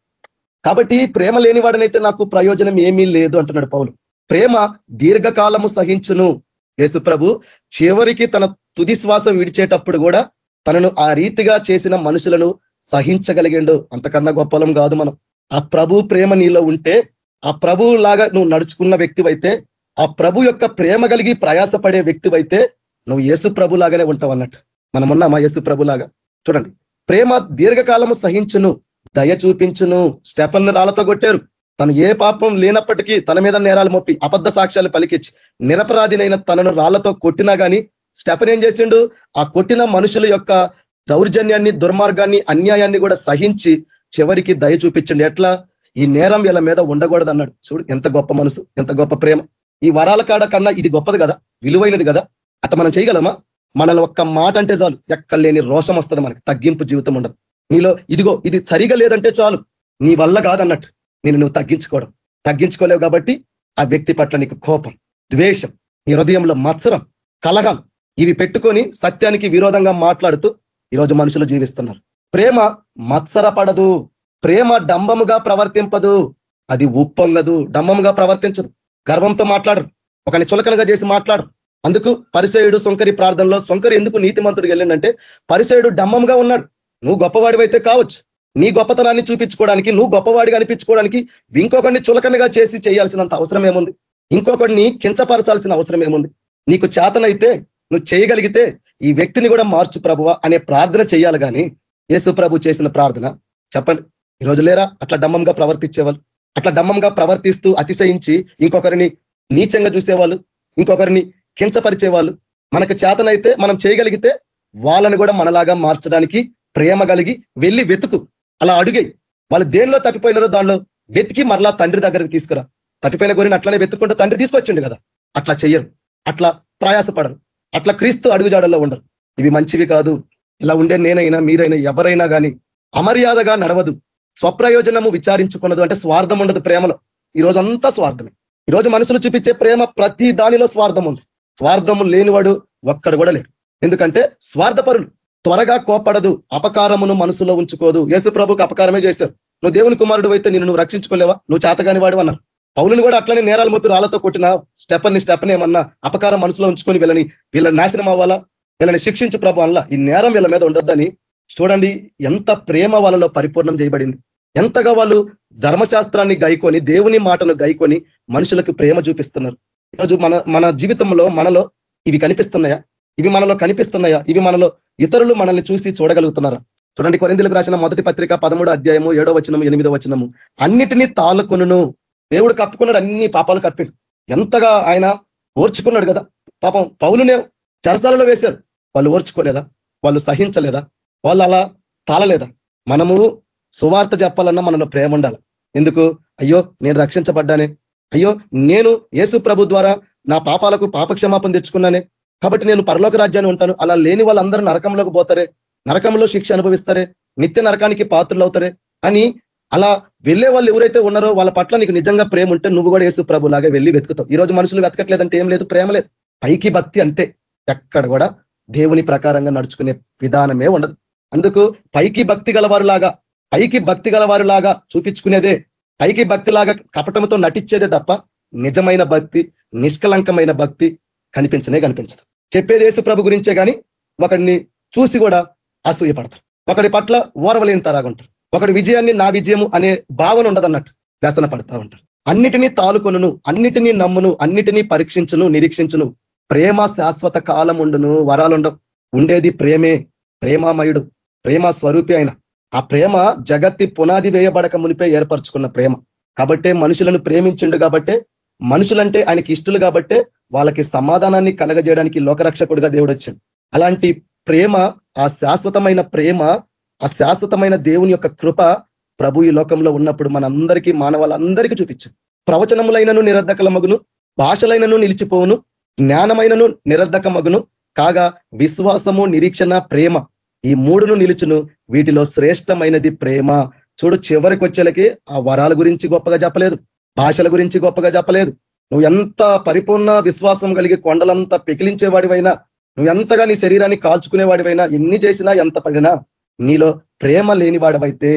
కాబట్టి ప్రేమ లేని వాడనైతే నాకు ప్రయోజనం ఏమీ లేదు అంటున్నాడు పౌలు. ప్రేమ దీర్ఘకాలము సహించును. యేసు ప్రభు చివరికి తన తుది శ్వాస విడిచేటప్పుడు కూడా తనను ఆ రీతిగా చేసిన మనుషులను సహించగలిగిండు. అంతకన్నా గొప్పలం కాదు మనం. ఆ ప్రభు ప్రేమ నీలో ఉంటే ఆ ప్రభు లాగా నువ్వు నడుచుకున్న వ్యక్తివైతే ఆ ప్రభు యొక్క ప్రేమ కలిగి ప్రయాసపడే వ్యక్తివైతే నువ్వు యేసు ప్రభు లాగానే ఉంటావు అన్నట్టు. మనమున్నా మా యేసు ప్రభులాగా? చూడండి. ప్రేమ దీర్ఘకాలము సహించును దయ చూపించును. స్టెఫన్ రాళ్ళతో కొట్టారు. తను ఏ పాపం లేనప్పటికీ తన మీద నేరాలు మొప్పి అబద్ధ సాక్ష్యాలు పలికిచ్చి నిరపరాధినైన తనను రాళ్ళతో కొట్టినా కానీ స్టెఫన్ ఏం చేసిండు? ఆ కొట్టిన మనుషుల యొక్క దౌర్జన్యాన్ని దుర్మార్గాన్ని అన్యాయాన్ని కూడా సహించి చివరికి దయ చూపించండి. ఎట్లా? ఈ నేరం వీళ్ళ మీద ఉండకూడదు అన్నాడు చూడు ఎంత గొప్ప మనసు ఎంత గొప్ప ప్రేమ. ఈ వరాల కాడ కన్నా ఇది గొప్పది కదా? విలువైనది కదా? అట్ట మనం చేయగలమా? మనల్ని ఒక్క మాట అంటే చాలు. ఎక్కడ లేని రోషం వస్తుంది మనకి. తగ్గింపు జీవితం ఉండదు. నీలో ఇదిగో ఇది సరిగా లేదంటే చాలు. నీ వల్ల కాదన్నట్టు. నేను నువ్వు తగ్గించుకోవడం. తగ్గించుకోలేవు కాబట్టి ఆ వ్యక్తి పట్ల నీకు కోపం ద్వేషం నీ హృదయంలో మత్సరం కలహం ఇవి పెట్టుకొని సత్యానికి విరోధంగా మాట్లాడుతూ ఈరోజు మనుషులు జీవిస్తున్నారు. ప్రేమ మత్సరపడదు. ప్రేమ డంబముగా ప్రవర్తింపదు. అది ఉప్పొంగదు డంబముగా ప్రవర్తించదు. గర్వంతో మాట్లాడరు. ఒకని చులకనగా చేసి మాట్లాడరు. అందుకు పరిసయుడు సొంకరి ప్రార్థనలో సొంకరి ఎందుకు నీతిమంతుడికి వెళ్ళిందంటే పరిసయుడు డంబంగా ఉన్నాడు. నువ్వు గొప్పవాడివైతే కావచ్చు. నీ గొప్పతనాన్ని చూపించుకోవడానికి నువ్వు గొప్పవాడిగా అనిపించుకోవడానికి ఇంకొకరిని చులకనగా చేసి చేయాల్సినంత అవసరం ఏముంది? ఇంకొకరిని కించపరచాల్సిన అవసరం ఏముంది? నీకు చేతనైతే నువ్వు చేయగలిగితే ఈ వ్యక్తిని కూడా మార్చు ప్రభువ అనే ప్రార్థన చేయాలి కానీ యేసు ప్రభు చేసిన ప్రార్థన చెప్పండి. ఈరోజు లేరా? అట్లా డమ్మంగా ప్రవర్తించేవాళ్ళు. అట్లా డమ్మంగా ప్రవర్తిస్తూ అతిశయించి ఇంకొకరిని నీచంగా చూసేవాళ్ళు ఇంకొకరిని కించపరిచేవాళ్ళు. మనకు చేతనైతే మనం చేయగలిగితే వాళ్ళని కూడా మనలాగా మార్చడానికి ప్రేమ కలిగి వెళ్ళి వెతుకు. అలా అడిగాయి వాళ్ళు దేనిలో తప్పిపోయినారో దానిలో వెతికి మరలా తండ్రి దగ్గరికి తీసుకురా. తప్పిపోయిన గురిని అట్లనే వెతుక్కుంటే తండ్రి తీసుకొచ్చిండు కదా. అట్లా చెయ్యరు. అట్లా ప్రయాసపడరు. అట్లా క్రీస్తు అడుగుజాడల్లో ఉండరు. ఇవి మంచివి కాదు. ఇలా ఉండే నేనైనా మీరైనా ఎవరైనా కానీ అమర్యాదగా నడవదు. స్వప్రయోజనము విచారించుకున్నది అంటే స్వార్థం ఉండదు ప్రేమలో. ఈ రోజు అంతా స్వార్థమే ఈరోజు మనుషులు చూపించే ప్రేమ ప్రతి దానిలో స్వార్థం ఉంది. స్వార్థము లేనివాడు ఒక్కడు కూడా లేడు. ఎందుకంటే స్వార్థపరులు. త్వరగా కోపడదు అపకారమును మనసులో ఉంచుకోదు. యేసు ప్రభుకు అపకారమే చేశావు నువ్వు దేవుని కుమారుడు అయితే నేను నువ్వు రక్షించుకోలేవా? నువ్వు చేతగాని వాడు అన్నారు. పౌలుని కూడా అట్లనే నేరాల మొత్తం రాళ్ళతో కొట్టిన స్టెఫన్ స్టెఫన్ ఏమన్నా అపకారం మనసులో ఉంచుకొని వీళ్ళని వీళ్ళని నాశనం అవ్వాలా? వీళ్ళని శిక్షించు ప్రభు అల్లా ఈ నేరం వీళ్ళ మీద ఉండొద్దని చూడండి ఎంత ప్రేమ వాళ్ళలో పరిపూర్ణం చేయబడింది. ఎంతగా వాళ్ళు ధర్మశాస్త్రాన్ని గైకొని దేవుని మాటను గైకొని మనుషులకు ప్రేమ చూపిస్తున్నారు. ఈరోజు మన మన జీవితంలో మనలో ఇవి కనిపిస్తున్నాయా? ఇవి మనలో కనిపిస్తున్నాయా? ఇవి మనలో ఇతరులు మనల్ని చూసి చూడగలుగుతున్నారా? చూడండి కొరిందులకు రాసిన మొదటి పత్రిక పదమూడు అధ్యాయము ఏడో వచనము ఎనిమిదో వచనము. అన్నిటినీ తాలుకును దేవుడు కప్పుకున్నాడు అన్ని పాపాలు కప్పిండు. ఎంతగా ఆయన ఓర్చుకున్నాడు కదా. పాపం పౌలునే చరసాలలో వేశారు. వాళ్ళు ఓర్చుకోలేదా? వాళ్ళు సహించలేదా? వాళ్ళు అలా తాళలేదా? మనము సువార్త చెప్పాలన్నా మనలో ప్రేమ ఉండాలి. ఎందుకు? అయ్యో నేను రక్షించబడ్డానే. అయ్యో నేను యేసు ప్రభు ద్వారా నా పాపాలకు పాపక్షమాపణ తెచ్చుకున్నానే. కాబట్టి నేను పరలోక రాజ్యాన్ని ఉంటాను. అలా లేని వాళ్ళందరూ నరకంలోకి పోతారే నరకంలో శిక్ష అనుభవిస్తారే నిత్య నరకానికి పాత్రలు అవుతారే అని అలా వెళ్ళే వాళ్ళు ఎవరైతే ఉన్నారో వాళ్ళ పట్ల నీకు నిజంగా ప్రేమ ఉంటే నువ్వు కూడా యేసు ప్రభులాగా వెళ్ళి వెతుకుతావు. ఈ రోజు మనుషులు వెతకట్లేదంటే ఏం లేదు ప్రేమ లేదు. పైకి భక్తి అంతే. ఎక్కడ కూడా దేవుని ప్రకారంగా నడుచుకునే విధానమే ఉండదు. అందుకు పైకి భక్తి గలవారులాగా పైకి భక్తి గలవారులాగా చూపించుకునేదే పైకి భక్తిలాగా కపటంతో నటించేదే తప్ప నిజమైన భక్తి నిష్కలంకమైన భక్తి కనిపించనే కనిపించదు. చెప్పేది యేసు ప్రభు గురించే కానీ ఒకడిని చూసి కూడా అసూయపడతారు. ఒకడి పట్ల ఓరవలేని తరాగుంటారు. ఒకటి విజయాన్ని నా విజయము అనే భావన ఉండదన్నట్టు వ్యసన పడతా ఉంటారు. అన్నిటినీ తాలుకొను అన్నిటినీ నమ్మును అన్నిటినీ పరీక్షించును నిరీక్షించును. ప్రేమ శాశ్వత కాలం ఉండును వరాలుండవు. ఉండేది ప్రేమే ప్రేమామయుడు ప్రేమ స్వరూపి అయిన. ఆ ప్రేమ జగత్తి పునాది వేయబడక మునిపే ఏర్పరచుకున్న ప్రేమ. కాబట్టే మనుషులను ప్రేమించిండు కాబట్టే మనుషులంటే ఆయనకి ఇష్టలు కాబట్టే వాళ్ళకి సమాధానాన్ని కలగజేయడానికి లోకరక్షకుడిగా దేవుడు వచ్చాడు అలాంటి ప్రేమ ఆ శాశ్వతమైన ప్రేమ ఆ శాశ్వతమైన దేవుని యొక్క కృప ప్రభు ఈ లోకంలో ఉన్నప్పుడు మనందరికీ మానవాళ్ళందరికీ చూపించాడు. ప్రవచనములైనను నిరర్ధకల మగును భాషలైనను నిలిచిపోవును జ్ఞానమైనను నిరర్ధక మగును కాగా విశ్వాసము నిరీక్షణ ప్రేమ ఈ మూడును నిలుచును. వీటిలో శ్రేష్టమైనది ప్రేమ. చూడు చివరికి వచ్చేలకి ఆ వరాల గురించి గొప్పగా చెప్పలేదు భాషల గురించి గొప్పగా చెప్పలేదు నువ్వు ఎంత పరిపూర్ణ విశ్వాసం కలిగి కొండలంతా పెకిలించేవాడివైనా నువ్వు ఎంతగా నీ శరీరాన్ని కాల్చుకునేవాడివైనా ఎన్ని చేసినా ఎంత పడినా నీలో ప్రేమ లేనివాడవైతే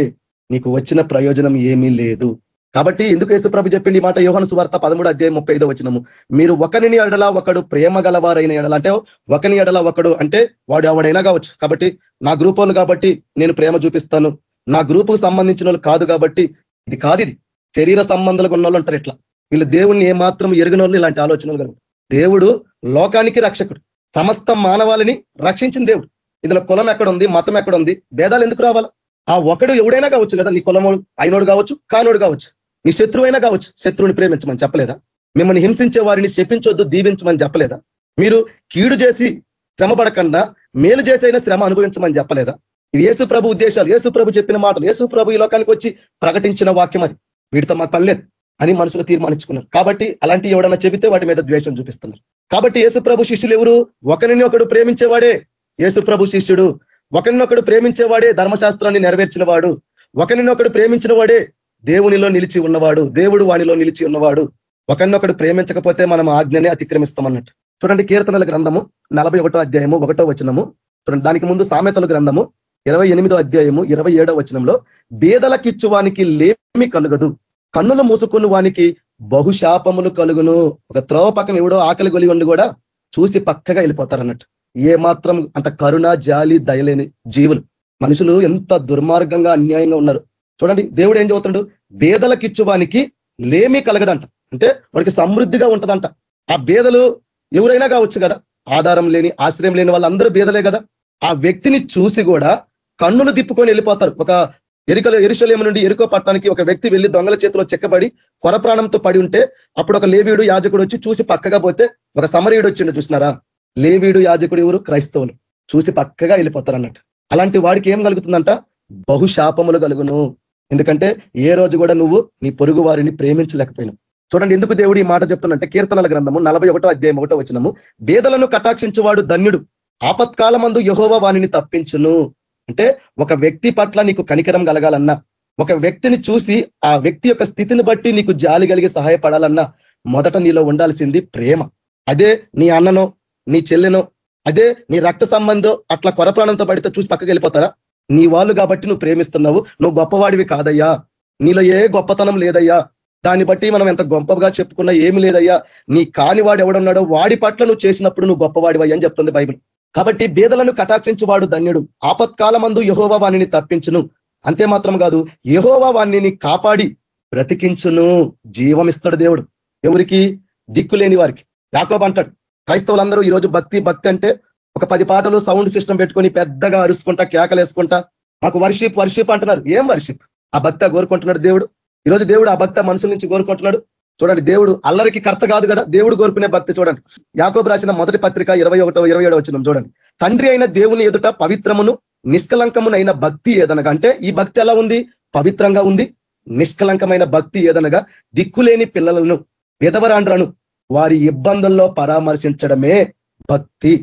నీకు వచ్చిన ప్రయోజనం ఏమీ లేదు. కాబట్టి ఎందుకు యేసుప్రభు చెప్పింది మాట? యోహన సువార్త పదమూడు అధ్యాయం ముప్పై ఐదో వచ్చినము మీరు ఒకరిని ఎడల ఒకడు ప్రేమ గలవారైన ఎడల అంటే ఒకని ఎడల ఒకడు అంటే వాడు ఎవడైనా కావచ్చు. కాబట్టి నా గ్రూప్ కాబట్టి నేను ప్రేమ చూపిస్తాను. నా గ్రూపుకు సంబంధించిన కాదు కాబట్టి ఇది కాదు ఇది. శరీర సంబంధాలకు ఉన్న వాళ్ళు అంటారు ఇట్లా. వీళ్ళు దేవుణ్ణి ఏమాత్రం ఎరిగిన వాళ్ళు ఇలాంటి ఆలోచనలు కలుగు దేవుడు లోకానికి రక్షకుడు. సమస్త మానవాళిని రక్షించిన దేవుడు. ఇందులో కులం ఎక్కడ ఉంది మతం ఎక్కడ ఉంది భేదాలు ఎందుకు రావాలా? ఆ ఒకడు ఎవడైనా కావచ్చు కదా నీ కులము అయినోడు కావచ్చు కానోడు కావచ్చు. నీ శత్రువైనా కావచ్చు. శత్రువుని ప్రేమించమని చెప్పలేదా? మిమ్మల్ని హింసించే వారిని శపించొద్దు దీవించమని చెప్పలేదా? మీరు కీడు చేసి శ్రమ పడకుండా మేలు చేసైనా శ్రమ అనుభవించమని చెప్పలేదా? ఇవి యేసు ప్రభు ఉద్దేశాలు. యేసు ప్రభు చెప్పిన మాటలు. యేసు ప్రభు ఈ లోకానికి వచ్చి ప్రకటించిన వాక్యం అది. వీటితో మాకు పనిలేదు అని మనుషులు తీర్మానించుకున్నారు. కాబట్టి అలాంటి ఎవడన్నా చెబితే వాటి మీద ద్వేషం చూపిస్తున్నారు. కాబట్టి యేసు ప్రభు శిష్యులు ఎవరు? ఒకరిని ఒకడు ప్రేమించేవాడే యేసు ప్రభు శిష్యుడు ఒకరినొకడు ప్రేమించేవాడే ధర్మశాస్త్రాన్ని నెరవేర్చిన వాడు ఒకరినొకడు ప్రేమించిన వాడే దేవునిలో నిలిచి ఉన్నవాడు దేవుడు వానిలో నిలిచి ఉన్నవాడు. ఒకరినొకడు ప్రేమించకపోతే మనం ఆజ్ఞనే అతిక్రమిస్తామన్నట్టు. చూడండి కీర్తనల గ్రంథము నలభై ఒకటో అధ్యాయము ఒకటో వచనము. చూడండి దానికి ముందు సామెతల గ్రంథము ఇరవై ఎనిమిదో అధ్యాయము ఇరవై ఏడో వచనంలో బేదలకిచ్చువానికి లేమి కలుగదు. కన్నులు మూసుకుని వానికి బహుశాపములు కలుగును. ఒక త్రోవ పక్కన ఎవడో ఆకలి గొలి ఉండి కూడా చూసి పక్కగా వెళ్ళిపోతారు అన్నట్టు. ఏ మాత్రం అంత కరుణ జాలి దయలేని జీవులు. మనుషులు ఎంత దుర్మార్గంగా అన్యాయంగా ఉన్నారు. చూడండి దేవుడు ఏం చదువుతాడు బేదలకిచ్చువానికి లేమి కలగదంట. అంటే వాడికి సమృద్ధిగా ఉంటదంట. ఆ బేదలు ఎవరైనా కావచ్చు కదా. ఆధారం లేని ఆశ్రయం లేని వాళ్ళందరూ బేదలే కదా. ఆ వ్యక్తిని చూసి కూడా కన్నులు తిప్పుకొని వెళ్ళిపోతారు. ఒక ఎరుకల ఎరుశలేము నుండి ఎరుకో పట్టణానికి ఒక వ్యక్తి వెళ్ళి దొంగల చేతిలో చెక్కబడి కొర ప్రాణంతో పడి ఉంటే అప్పుడు ఒక లేవీడు యాజకుడు వచ్చి చూసి పక్కగా పోతే ఒక సమరీయుడు వచ్చిండు చూసినారా? లేవీడు యాజకుడు ఎవరు? క్రైస్తవులు. చూసి పక్కగా వెళ్ళిపోతారు అన్నట్టు అలాంటి వాడికి ఏం కలుగుతుందంట? బహుశాపములు కలుగును. ఎందుకంటే ఏ రోజు కూడా నువ్వు నీ పొరుగు వారిని ప్రేమించలేకపోయినావు. చూడండి ఎందుకు దేవుడు ఈ మాట చెప్తున్నంటే కీర్తనల గ్రంథము నలభై ఒకటో అధ్యాయం ఒకటో వచ్చినము బేదలను కటాక్షించువాడు ధన్యుడు. ఆపత్కాలమందు యహోవ వాణిని తప్పించును. అంటే ఒక వ్యక్తి పట్ల నీకు కనికరం కలగాలన్నా ఒక వ్యక్తిని చూసి ఆ వ్యక్తి యొక్క స్థితిని బట్టి నీకు జాలి కలిగి సహాయపడాలన్నా మొదట నీలో ఉండాల్సింది ప్రేమ. అదే నీ అన్ననో నీ చెల్లెనో అదే నీ రక్త సంబంధం అట్లా కొరప్రాణంతో పడితే చూసి పక్కకి వెళ్ళిపోతారా? నీ వాళ్ళు కాబట్టి నువ్వు ప్రేమిస్తున్నావు నువ్వు గొప్పవాడివి కాదయ్యా. నీలో ఏ గొప్పతనం లేదయ్యా. దాన్ని బట్టి మనం ఎంత గొప్పగా చెప్పుకున్నా ఏమి లేదయ్యా. నీ కానివాడు ఎవడున్నాడో వాడి పట్ల నువ్వు చేసినప్పుడు నువ్వు గొప్పవాడివయ్యా అని చెప్తుంది బైబిల్. కాబట్టి బేదలను కటాక్షించువాడు ధన్యుడు. ఆపత్కాలమందు యహోవా వాణిని తప్పించును. అంతే మాత్రం కాదు యహోవా వాణిని కాపాడి బ్రతికించును. జీవమిస్తాడు దేవుడు. ఎవరికి? దిక్కులేని వారికి. యాకోబ్ అంటాడు క్రైస్తవులందరూ ఈరోజు భక్తి భక్తి అంటే ఒక పది పాటలు సౌండ్ సిస్టమ్ పెట్టుకొని పెద్దగా అరుసుకుంటా కేకలేసుకుంటా మాకు వర్షిప్ వర్షిప్ అంటున్నారు. ఏం వర్షిప్? ఆ భక్త కోరుకుంటున్నాడు దేవుడు. ఈరోజు దేవుడు ఆ భక్త మనుషుల నుంచి కోరుకుంటున్నాడు. చూడండి దేవుడు అల్లరికి కర్త కాదు కదా దేవుడు కోరుకునే భక్తి చూడండి. యాకోబు రాసిన మొదటి పత్రిక ఇరవై ఒకటో ఇరవై ఏడో వచ్చినాం చూడండి. తండ్రి అయిన దేవుని ఎదుట పవిత్రమును నిష్కలంకమునైన భక్తి ఏదనగా అంటే ఈ భక్తి ఎలా ఉంది? పవిత్రంగా ఉంది. నిష్కలంకమైన భక్తి ఏదనగా దిక్కులేని పిల్లలను విధవరాండ్రను వారి ఇబ్బందుల్లో పరామర్శించడమే భక్తి.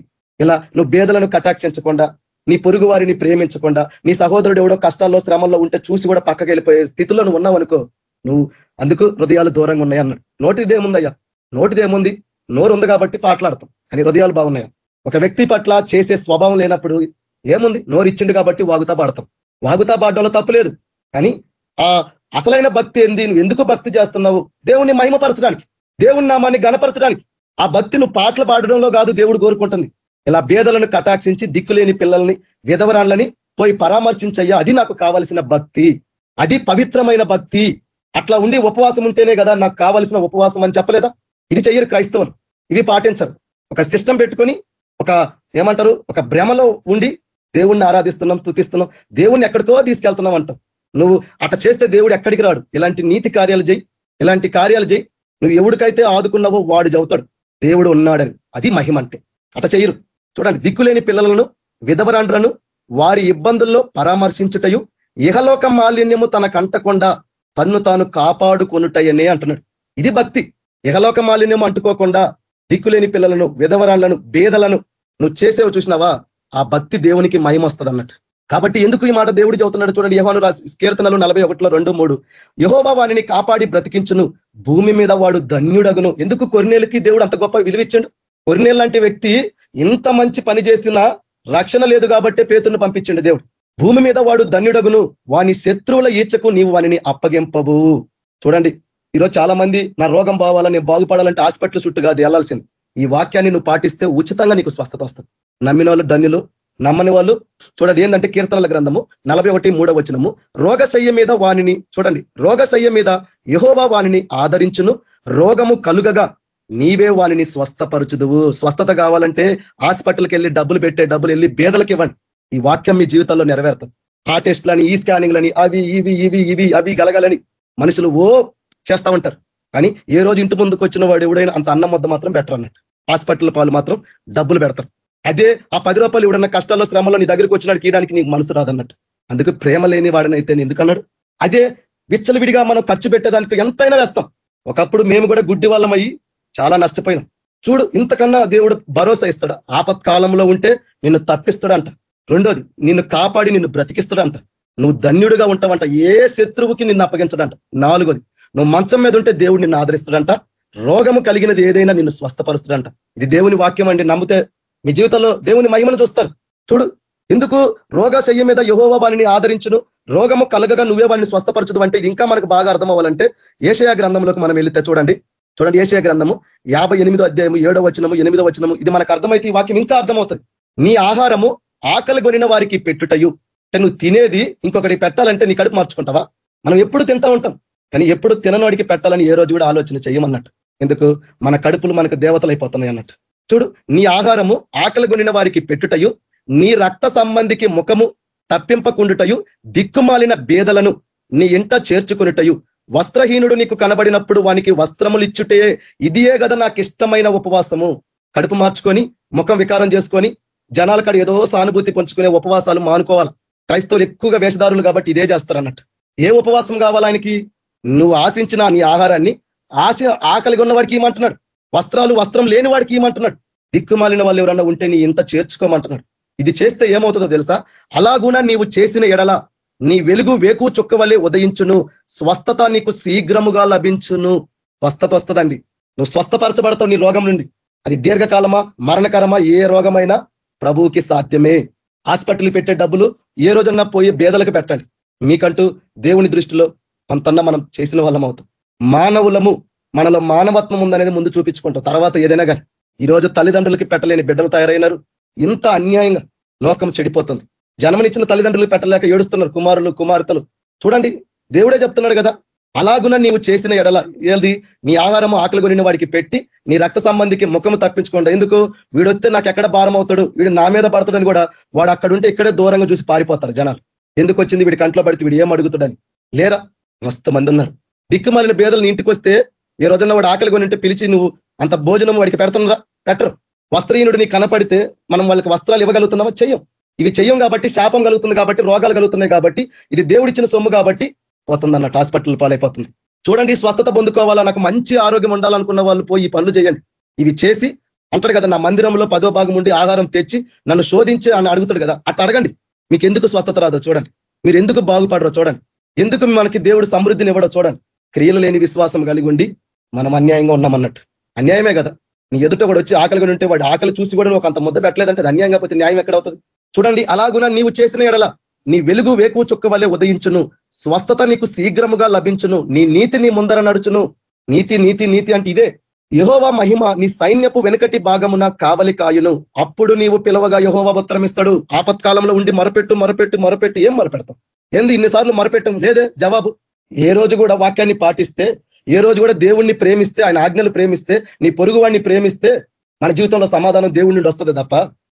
ఇలా నువ్వు బేదలను కటాక్షించకుండా నీ పొరుగు వారిని ప్రేమించకుండా నీ సహోదరుడు ఎవడో కష్టాల్లో శ్రమంలో ఉంటే చూసి కూడా పక్కకి వెళ్ళిపోయే స్థితిలో నువ్వు ఉన్నావనుకో నువ్వు అందుకు హృదయాలు దూరంగా ఉన్నాయి అన్నాడు. నోటిదేముందయ్యా? నోటిదేముంది? నోరు ఉంది కాబట్టి పాటలాడతాం. కానీ హృదయాలు బాగున్నాయా? ఒక వ్యక్తి పట్ల చేసే స్వభావం లేనప్పుడు ఏముంది? నోరు ఇచ్చిండు కాబట్టి వాగుతా పాడతాం. వాగుతా పాడడంలో తప్పులేదు కానీ ఆ అసలైన భక్తి ఏంది? నువ్వు ఎందుకు భక్తి చేస్తున్నావు? దేవుణ్ణి మహిమపరచడానికి దేవుని నామాన్ని గణపరచడానికి ఆ భక్తి నువ్వు పాటలు పాడడంలో కాదు దేవుడు కోరుకుంటుంది. ఇలా భేదలను కటాక్షించి దిక్కులేని పిల్లల్ని విధవరాళ్ళని పోయి పరామర్శించయ్యా. అది నాకు కావలసిన భక్తి. అది పవిత్రమైన భక్తి. అట్లా ఉండి ఉపవాసం ఉంటేనే కదా నాకు కావలసిన ఉపవాసం అని చెప్పలేదా? ఇది చెయ్యరు క్రైస్తవులు. ఇవి పాటించరు. ఒక సిస్టమ్ పెట్టుకొని ఒక ఏమంటారు ఒక భ్రమలో ఉండి దేవుణ్ణి ఆరాధిస్తున్నాం స్థుతిస్తున్నాం దేవుణ్ణి ఎక్కడికో తీసుకెళ్తున్నాం అంటాం. నువ్వు అట చేస్తే దేవుడు ఎక్కడికి రాడు? ఇలాంటి నీతి కార్యాలు చేయి ఇలాంటి కార్యాలు చేయి నువ్వు ఎవడికైతే ఆదుకున్నావో వాడు చదువుతాడు. దేవుడు ఉన్నాడని. అది మహిమ అంటే. అట చేయరు చూడండి దిక్కులేని పిల్లలను విధవరాండ్రను వారి ఇబ్బందుల్లో పరామర్శించుటయు ఇహలోక మాలిన్యము తనకంటకుండా తన్ను తాను కాపాడుకొనుటయనే అంటున్నాడు. ఇది భక్తి. ఇహలోక మాలిన్యం అంటుకోకుండా దిక్కులేని పిల్లలను విధవరాళ్ళను బేదలను నువ్వు చేసేవి చూసినావా? ఆ భక్తి దేవునికి మయం వస్తుంది అన్నట్టు కాబట్టి ఎందుకు ఈ మాట దేవుడు చెబుతున్నాడు చూడండి యహోను కీర్తనలు నలభై ఒకటిలో రెండు మూడు. యహోబా వాణిని కాపాడి బ్రతికించును భూమి మీద వాడు ధన్యుడగును. ఎందుకు కొరినేలకి దేవుడు అంత గొప్ప విలువిచ్చాడు? కొరినేలు లాంటి వ్యక్తి ఇంత మంచి పని చేసినా రక్షణ లేదు కాబట్టే పేతును పంపించండి దేవుడు. భూమి మీద వాడు ధన్యుడగును. వాని శత్రువుల ఈచకు నీవు వానిని అప్పగింపవు చూడండి ఈరోజు చాలా మంది నా రోగం బావాలని బాగుపడాలంటే హాస్పిటల్ చుట్టూ కాదు వెళ్ళాల్సింది. ఈ వాక్యాన్ని నువ్వు పాటిస్తే ఉచితంగా నీకు స్వస్థత వస్తుంది. నమ్మిన వాళ్ళు ధన్యులు నమ్మని వాళ్ళు చూడండి ఏంటంటే కీర్తనల గ్రంథము నలభై ఒకటి మూడవ వచనము. రోగశయ్య మీద వాణిని చూడండి రోగశయ్య మీద యహోవా వాణిని ఆదరించును. రోగము కలుగగా నీవే వానిని స్వస్థపరచుదువు. స్వస్థత కావాలంటే హాస్పిటల్కి వెళ్ళి డబ్బులు పెట్టే డబ్బులు వెళ్ళి బేదలకు ఇవ్వండి. ఈ వాక్యం మీ జీవితంలో నెరవేరుతుంది. ఆ టెస్ట్లని ఈ స్కానింగ్లని అవి ఇవి ఇవి ఇవి అవి గలగలని మనుషులు ఓ చేస్తా ఉంటారు. కానీ ఏ రోజు ఇంటి ముందుకు వచ్చిన వాడు ఎవడైనా అంత అన్నం వద్ద మాత్రం బెటర్ అన్నట్టు. హాస్పిటల్ పాలు మాత్రం డబ్బులు పెడతారు. అదే ఆ పది రూపాయలు ఎవడన్నా కష్టాల్లో శ్రమలో నీ దగ్గరికి వచ్చినాడు కీయడానికి నీకు మనసు రాదన్నట్టు. అందుకు ప్రేమ లేని వాడినైతే ఎందుకన్నాడు? అదే విచ్చలవిడిగా మనం ఖర్చు పెట్టేదానికి ఎంతైనా వేస్తాం. ఒకప్పుడు మేము కూడా గుడ్డి వాళ్ళమయ్యి చాలా నష్టపోయినాం. చూడు ఇంతకన్నా దేవుడు భరోసా ఇస్తాడు. ఆపత్కాలంలో ఉంటే నిన్ను తప్పిస్తాడంట. రెండోది నిన్ను కాపాడి నిన్ను బ్రతికిస్తాడంట. నువ్వు ధన్యుడిగా ఉంటావంట ఏ శత్రువుకి నిన్ను అప్పగించడంట. నాలుగోది నువ్వు మంచం మీద ఉంటే దేవుడు నిన్ను ఆదరిస్తాడంట. రోగము కలిగినది ఏదైనా నిన్ను స్వస్థపరుస్తాడంట. ఇది దేవుని వాక్యం అండి నమ్మితే మీ జీవితంలో దేవుని మహిమను చూస్తారు. చూడు ఎందుకు రోగశయ్య మీద యహోవా వాణిని ఆదరించును? రోగము కలగగా నువ్వే వాడిని స్వస్థపరచదు అంటే ఇది ఇంకా మనకు బాగా అర్థం అవ్వాలంటే ఏషయా గ్రంథంలోకి మనం వెళితే చూడండి. చూడండి ఏషయా గ్రంథము యాభై ఎనిమిదో అధ్యాయము ఏడో వచనము ఎనిమిదో వచనము ఇది మనకు అర్థమైతే ఈ వాక్యం ఇంకా అర్థమవుతుంది. నీ ఆహారము ఆకలి కొనిన వారికి పెట్టుటయు. అంటే నువ్వు తినేది ఇంకొకటి పెట్టాలంటే నీ కడుపు మార్చుకుంటావా? మనం ఎప్పుడు తింటా ఉంటాం. కానీ ఎప్పుడు తిననోడికి పెట్టాలని ఏ రోజు కూడా ఆలోచన చేయమన్నట్టు. ఎందుకు? మన కడుపులు మనకు దేవతలు అయిపోతున్నాయి అన్నట్టు. చూడు నీ ఆహారము ఆకలి కొనిన వారికి పెట్టుటయు నీ రక్త సంబంధికి ముఖము తప్పింపకుండుటయు దిక్కుమాలిన బేదలను నీ ఇంట చేర్చుకునిటయు. వస్త్రహీనుడు నీకు కనబడినప్పుడు వానికి వస్త్రములు ఇచ్చుటే ఇదియే కదా నాకు ఇష్టమైన ఉపవాసము. కడుపు మార్చుకొని ముఖం వికారం చేసుకొని జనాల కాడ ఏదో సానుభూతి పంచుకునే ఉపవాసాలు మానుకోవాలి. క్రైస్తవులు ఎక్కువగా వేషధారులు కాబట్టి ఇదే చేస్తారు అన్నట్టు ఏ ఉపవాసం కావాలి ఆయనకి? నువ్వు ఆశించిన నీ ఆహారాన్ని ఆశ ఆకలిగా ఉన్న వాడికి ఏమంటున్నాడు వస్త్రాలు వస్త్రం లేని వాడికి ఏమంటున్నాడు దిక్కుమాలిన వాళ్ళు ఎవరన్నా ఉంటే నీ ఇంత చేర్చుకోమంటున్నాడు. ఇది చేస్తే ఏమవుతుందో తెలుసా? అలాగునా నీవు చేసిన ఎడల నీ వెలుగు వేకు చుక్క వల్లే ఉదయించును. స్వస్థత నీకు శీఘ్రముగా లభించును. స్వస్థత వస్తుందండి. నువ్వు స్వస్థపరచబడతావు నీ రోగం నుండి. అది దీర్ఘకాలమా మరణకరమా ఏ రోగమైనా ప్రభువుకి సాధ్యమే. హాస్పిటల్ పెట్టే డబ్బులు ఏ రోజన్నా పోయి బేదలకు పెట్టండి మీకంటూ దేవుని దృష్టిలో కొంతన్నా మనం చేసిన వాళ్ళం అవుతాం. మానవులము మనలో మానవత్వం ఉందనేది ముందు చూపించుకుంటాం. తర్వాత ఏదైనా కానీ. ఈరోజు తల్లిదండ్రులకి పెట్టలేని బిడ్డలు తయారైనారు. ఇంత అన్యాయంగా లోకం చెడిపోతుంది. జన్మనిచ్చిన తల్లిదండ్రులు పెట్టలేక ఏడుస్తున్నారు కుమారులు కుమార్తెలు. చూడండి దేవుడే చెప్తున్నాడు కదా అలాగున నీవు చేసిన ఎడల ఏది? నీ ఆహారం ఆకలి కొనిన వాడికి పెట్టి నీ రక్త సంబంధికి ముఖము తప్పించుకోండి. ఎందుకు? వీడొస్తే నాకు ఎక్కడ భారం అవుతాడు వీడు నా మీద పడతాడని కూడా వాడు అక్కడుంటే ఇక్కడే దూరంగా చూసి పారిపోతారు జనాలు. ఎందుకు వచ్చింది వీడి కంట్లో పడితే వీడు ఏం అడుగుతాడని? లేరా? మస్తు మంది ఉన్నారు. దిక్కుమాలిన బేదలు నీ ఇంటికి వస్తే ఈ రోజున వాడు ఆకలి కొనింటే పిలిచి నువ్వు అంత భోజనం వాడికి పెడుతున్నారా? పెట్టరు. వస్త్రహీనుడు నీ కనపడితే మనం వాళ్ళకి వస్త్రాలు ఇవ్వగలుగుతున్నామా? చెయ్యం. ఇవి చెయ్యం కాబట్టి శాపం కలుగుతుంది కాబట్టి రోగాలు కలుగుతున్నాయి కాబట్టి ఇది దేవుడిచ్చిన సొమ్ము కాబట్టి పోతుంది అన్నట్టు హాస్పిటల్ పాలైపోతుంది. చూడండి స్వస్థత పొందుకోవాలా నాకు మంచి ఆరోగ్యం ఉండాలనుకున్న వాళ్ళు పోయి పనులు చేయండి. ఇవి చేసి అంటాడు కదా నా మందిరంలో పదో భాగం ఉండి ఆధారం తెచ్చి నన్ను శోధించి అని అడుగుతాడు కదా అట్లా అడగండి. మీకు ఎందుకు స్వస్థత రాదో చూడండి. మీరు ఎందుకు బాగుపడరో చూడండి. ఎందుకు మనకి దేవుడు సమృద్ధిని ఇవ్వడో చూడండి. క్రియలు లేని విశ్వాసం కలిగి ఉండి మనం అన్యాయంగా ఉన్నామన్నట్టు అన్యాయమే కదా. నీ ఎదుట కూడా వచ్చి ఆకలిగా ఉంటే వాడు ఆకలి చూసి కూడా నువ్వు అంత ముద్ద పెట్టలేదంటే అన్యాయంగా పోతే న్యాయం ఎక్కడ అవుతుంది? చూడండి అలాగున నీవు చేసిన ఎడల నీ వెలుగు వేకు చుక్క వలె ఉదయించును. స్వస్థత నీకు శీఘ్రముగా లభించును. నీ నీతి నీ ముందర నడుచును. నీతి నీతి నీతి అంటే ఇదే. యహోవా మహిమ నీ సైన్యపు వెనుకటి భాగమున కావలి కాయును. అప్పుడు నీవు పిలవగా యహోవా ఉత్తరమిస్తాడు. ఆపత్కాలంలో ఉండి మరపెట్టు మరపెట్టు మరపెట్టు. ఏం మరపెడతాం? ఎందు ఇన్నిసార్లు మరపెట్టం? లేదే జవాబు. ఏ రోజు కూడా వాక్యాన్ని పాటిస్తే ఏ రోజు కూడా దేవుణ్ణి ప్రేమిస్తే ఆయన ఆజ్ఞలు ప్రేమిస్తే నీ పొరుగు వాడిని ప్రేమిస్తే మన జీవితంలో సమాధానం దేవుడి నుండి వస్తుంది తప్ప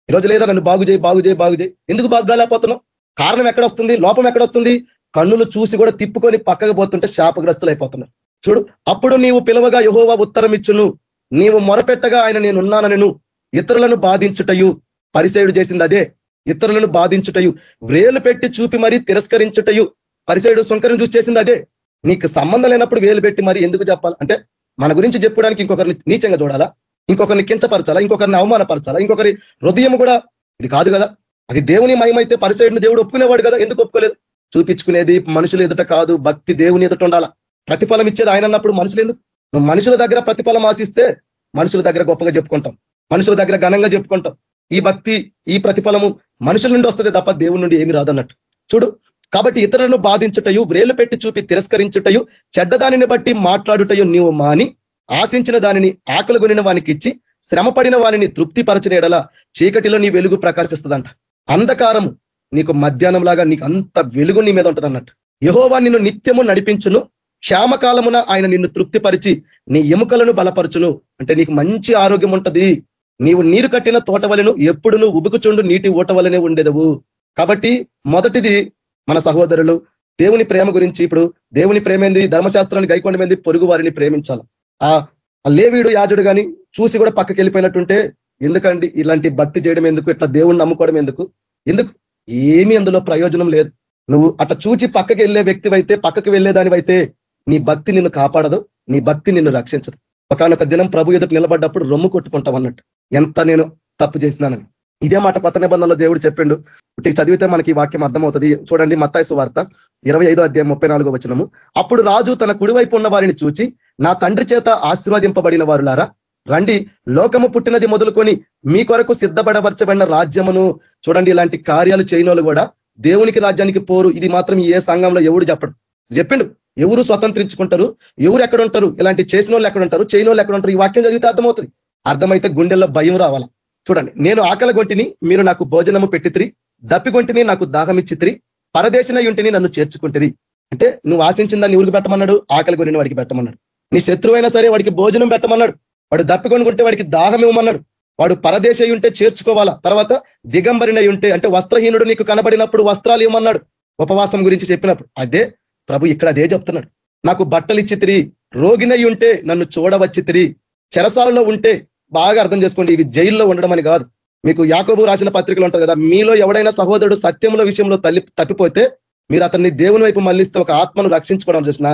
ఈ రోజు లేదా నన్ను బాగు చేయి బాగు చేయి బాగు చేయి. ఎందుకు బాగాలేకపోతున్నావు కారణం ఎక్కడ వస్తుంది లోపం ఎక్కడ వస్తుంది కన్నులు చూసి కూడా తిప్పుకొని పక్కకు పోతుంటే శాపగ్రస్తులు అయిపోతున్నారు చూడు అప్పుడు నీవు పిలవగా యహోవా ఉత్తరం ఇచ్చును నీవు మొరపెట్టగా ఆయన నేనున్నానను ఇతరులను బాధించుటయు పరిసేయుడు చేసింది అదే. ఇతరులను బాధించుటయు వేలు పెట్టి చూపి మరీ తిరస్కరించుటయు పరిసేయుడు సుంకరం చూసి చేసింది అదే. నీకు సంబంధం లేనప్పుడు వేలు పెట్టి మరి ఎందుకు చెప్పాలి? అంటే మన గురించి చెప్పడానికి ఇంకొకరిని నీచంగా చూడాలా? ఇంకొకరిని కించపరచాలా? ఇంకొకరిని అవమానపరచాలా? ఇంకొకరి హృదయం కూడా ఇది కాదు కదా? అది దేవుని మయమైతే పరిసైడిని దేవుడు ఒప్పుకునేవాడు కదా? ఎందుకు ఒప్పుకోలేదు? చూపించుకునేది మనుషులు ఎదుట కాదు భక్తి దేవుని ఎదుట ఉండాలా? ప్రతిఫలం ఇచ్చేది ఆయన అన్నప్పుడు మనుషులు ఎందుకు? నువ్వు మనుషుల దగ్గర ప్రతిఫలం ఆశిస్తే మనుషుల దగ్గర గొప్పగా చెప్పుకుంటాం. మనుషుల దగ్గర ఘనంగా చెప్పుకుంటాం. ఈ భక్తి ఈ ప్రతిఫలము మనుషుల నుండి వస్తుంది తప్ప దేవుడి నుండి ఏమి రాదన్నట్టు. చూడు కాబట్టి ఇతరులను బాధించుటయు వ్రేలు పెట్టి చూపి తిరస్కరించుటయు చెడ్డదానిని బట్టి మాట్లాడుటయు నీవు మాని ఆశించిన దానిని ఆకలి కొనిన వానికి ఇచ్చి శ్రమపడిన వానిని తృప్తిపరచిన ఎడల చీకటిలో నీ వెలుగు ప్రకాశిస్తుందంట. అంధకారము నీకు మధ్యాహ్నం లాగా నీకు అంత వెలుగు నీ మీద ఉంటుంది అన్నట్టు యహోవా నిన్ను నిత్యము నడిపించును. క్షామకాలమున ఆయన నిన్ను తృప్తిపరిచి నీ ఎముకలను బలపరచును. అంటే నీకు మంచి ఆరోగ్యం ఉంటది. నీవు నీరు కట్టిన తోట వలెను ఎప్పుడు ఉబుకుచుండు నీటి ఓట వలనే ఉండేదవు. కాబట్టి మొదటిది మన సహోదరులు దేవుని ప్రేమ గురించి ఇప్పుడు దేవుని ప్రేమేంది ధర్మశాస్త్రాన్ని గైకొండమేంది పొరుగు వారిని ప్రేమించాలి. ఆ లేవీడు యాజుడు కానీ చూసి కూడా పక్కకి వెళ్ళిపోయినట్టుంటే ఎందుకండి ఇలాంటి భక్తి చేయడం ఎందుకు? ఇట్లా దేవుణ్ణి నమ్ముకోవడం ఎందుకు? ఎందుకు? ఏమీ అందులో ప్రయోజనం లేదు. నువ్వు అట్లా చూచి పక్కకి వెళ్ళే వ్యక్తి అయితే పక్కకి వెళ్ళేదానివైతే నీ భక్తి నిన్ను కాపాడదు నీ భక్తి నిన్ను రక్షించదు. ఒకనొక దినం ప్రభు ఎదుటి నిలబడ్డప్పుడు రొమ్ము కొట్టుకుంటాం అన్నట్టు. ఎంత నేను తప్పు చేసినానని. ఇదే మాట కొత్త నిబంధనలో దేవుడు చెప్పిండు. ఇటు చదివితే మనకి వాక్యం అర్థమవుతుంది. చూడండి మత్తాయసు వార్త ఇరవై ఐదో అధ్యాయం ముప్పై నాలుగో వచనము. అప్పుడు రాజు తన కుడివైపు ఉన్న వారిని చూచి నా తండ్రి చేత ఆశీర్వదింపబడిన వారులారా రండి లోకము పుట్టినది మొదలుకొని మీ కొరకు సిద్ధపడపరచబడిన రాజ్యమును చూడండి ఇలాంటి కార్యాలు చేయని కూడా దేవునికి రాజ్యానికి పోరు. ఇది మాత్రం ఏ సంఘంలో ఎవడు చెప్పడు. చెప్పిండు ఎవరు స్వతంత్రించుకుంటారు ఎవరు ఎక్కడ ఉంటారు ఇలాంటి చేసిన వాళ్ళు ఎక్కడ ఉంటారు చేయని వాళ్ళు ఎక్కడ ఉంటారు ఈ వాక్యం చదివితే అర్థమవుతుంది. అర్థమైతే గుండెల్లో భయం రావాలా? చూడండి నేను ఆకలి గొంటిని మీరు నాకు భోజనము పెట్టిత్రి దప్పిగొంటిని నాకు దాహం ఇచ్చిత్రి పరదేశన ఇంటిని నన్ను చేర్చుకుంటుంది అంటే నువ్వు ఆశించిన దాన్ని ఊరికి పెట్టమన్నాడు? ఆకలి కొనిన వాడికి పెట్టమన్నాడు. నీ శత్రువైనా సరే వాడికి భోజనం పెట్టమన్నాడు. వాడు దప్పికొనుకుంటే వాడికి దాహం ఇవ్వమన్నాడు. వాడు పరదేశ ఉంటే చేర్చుకోవాలా? తర్వాత దిగంబరిన ఉంటే అంటే వస్త్రహీనుడు నీకు కనబడినప్పుడు వస్త్రాలు ఇవ్వమన్నాడు. ఉపవాసం గురించి చెప్పినప్పుడు. అదే ప్రభు ఇక్కడ అదే చెప్తున్నాడు. నాకు బట్టలు ఇచ్చితిరి రోగినై ఉంటే నన్ను చూడవచ్చితిరి చెరసాలలో ఉంటే బాగా అర్థం చేసుకోండి ఇవి జైల్లో ఉండడం అని కాదు. మీకు యాకోబు రాసిన పత్రికలు ఉంటుంది కదా మీలో ఎవడైనా సహోదరుడు సత్యముల విషయంలో తల్లి తప్పిపోతే మీరు అతన్ని దేవుని వైపు మళ్ళిస్తే ఒక ఆత్మను రక్షించుకోవడం చూసినా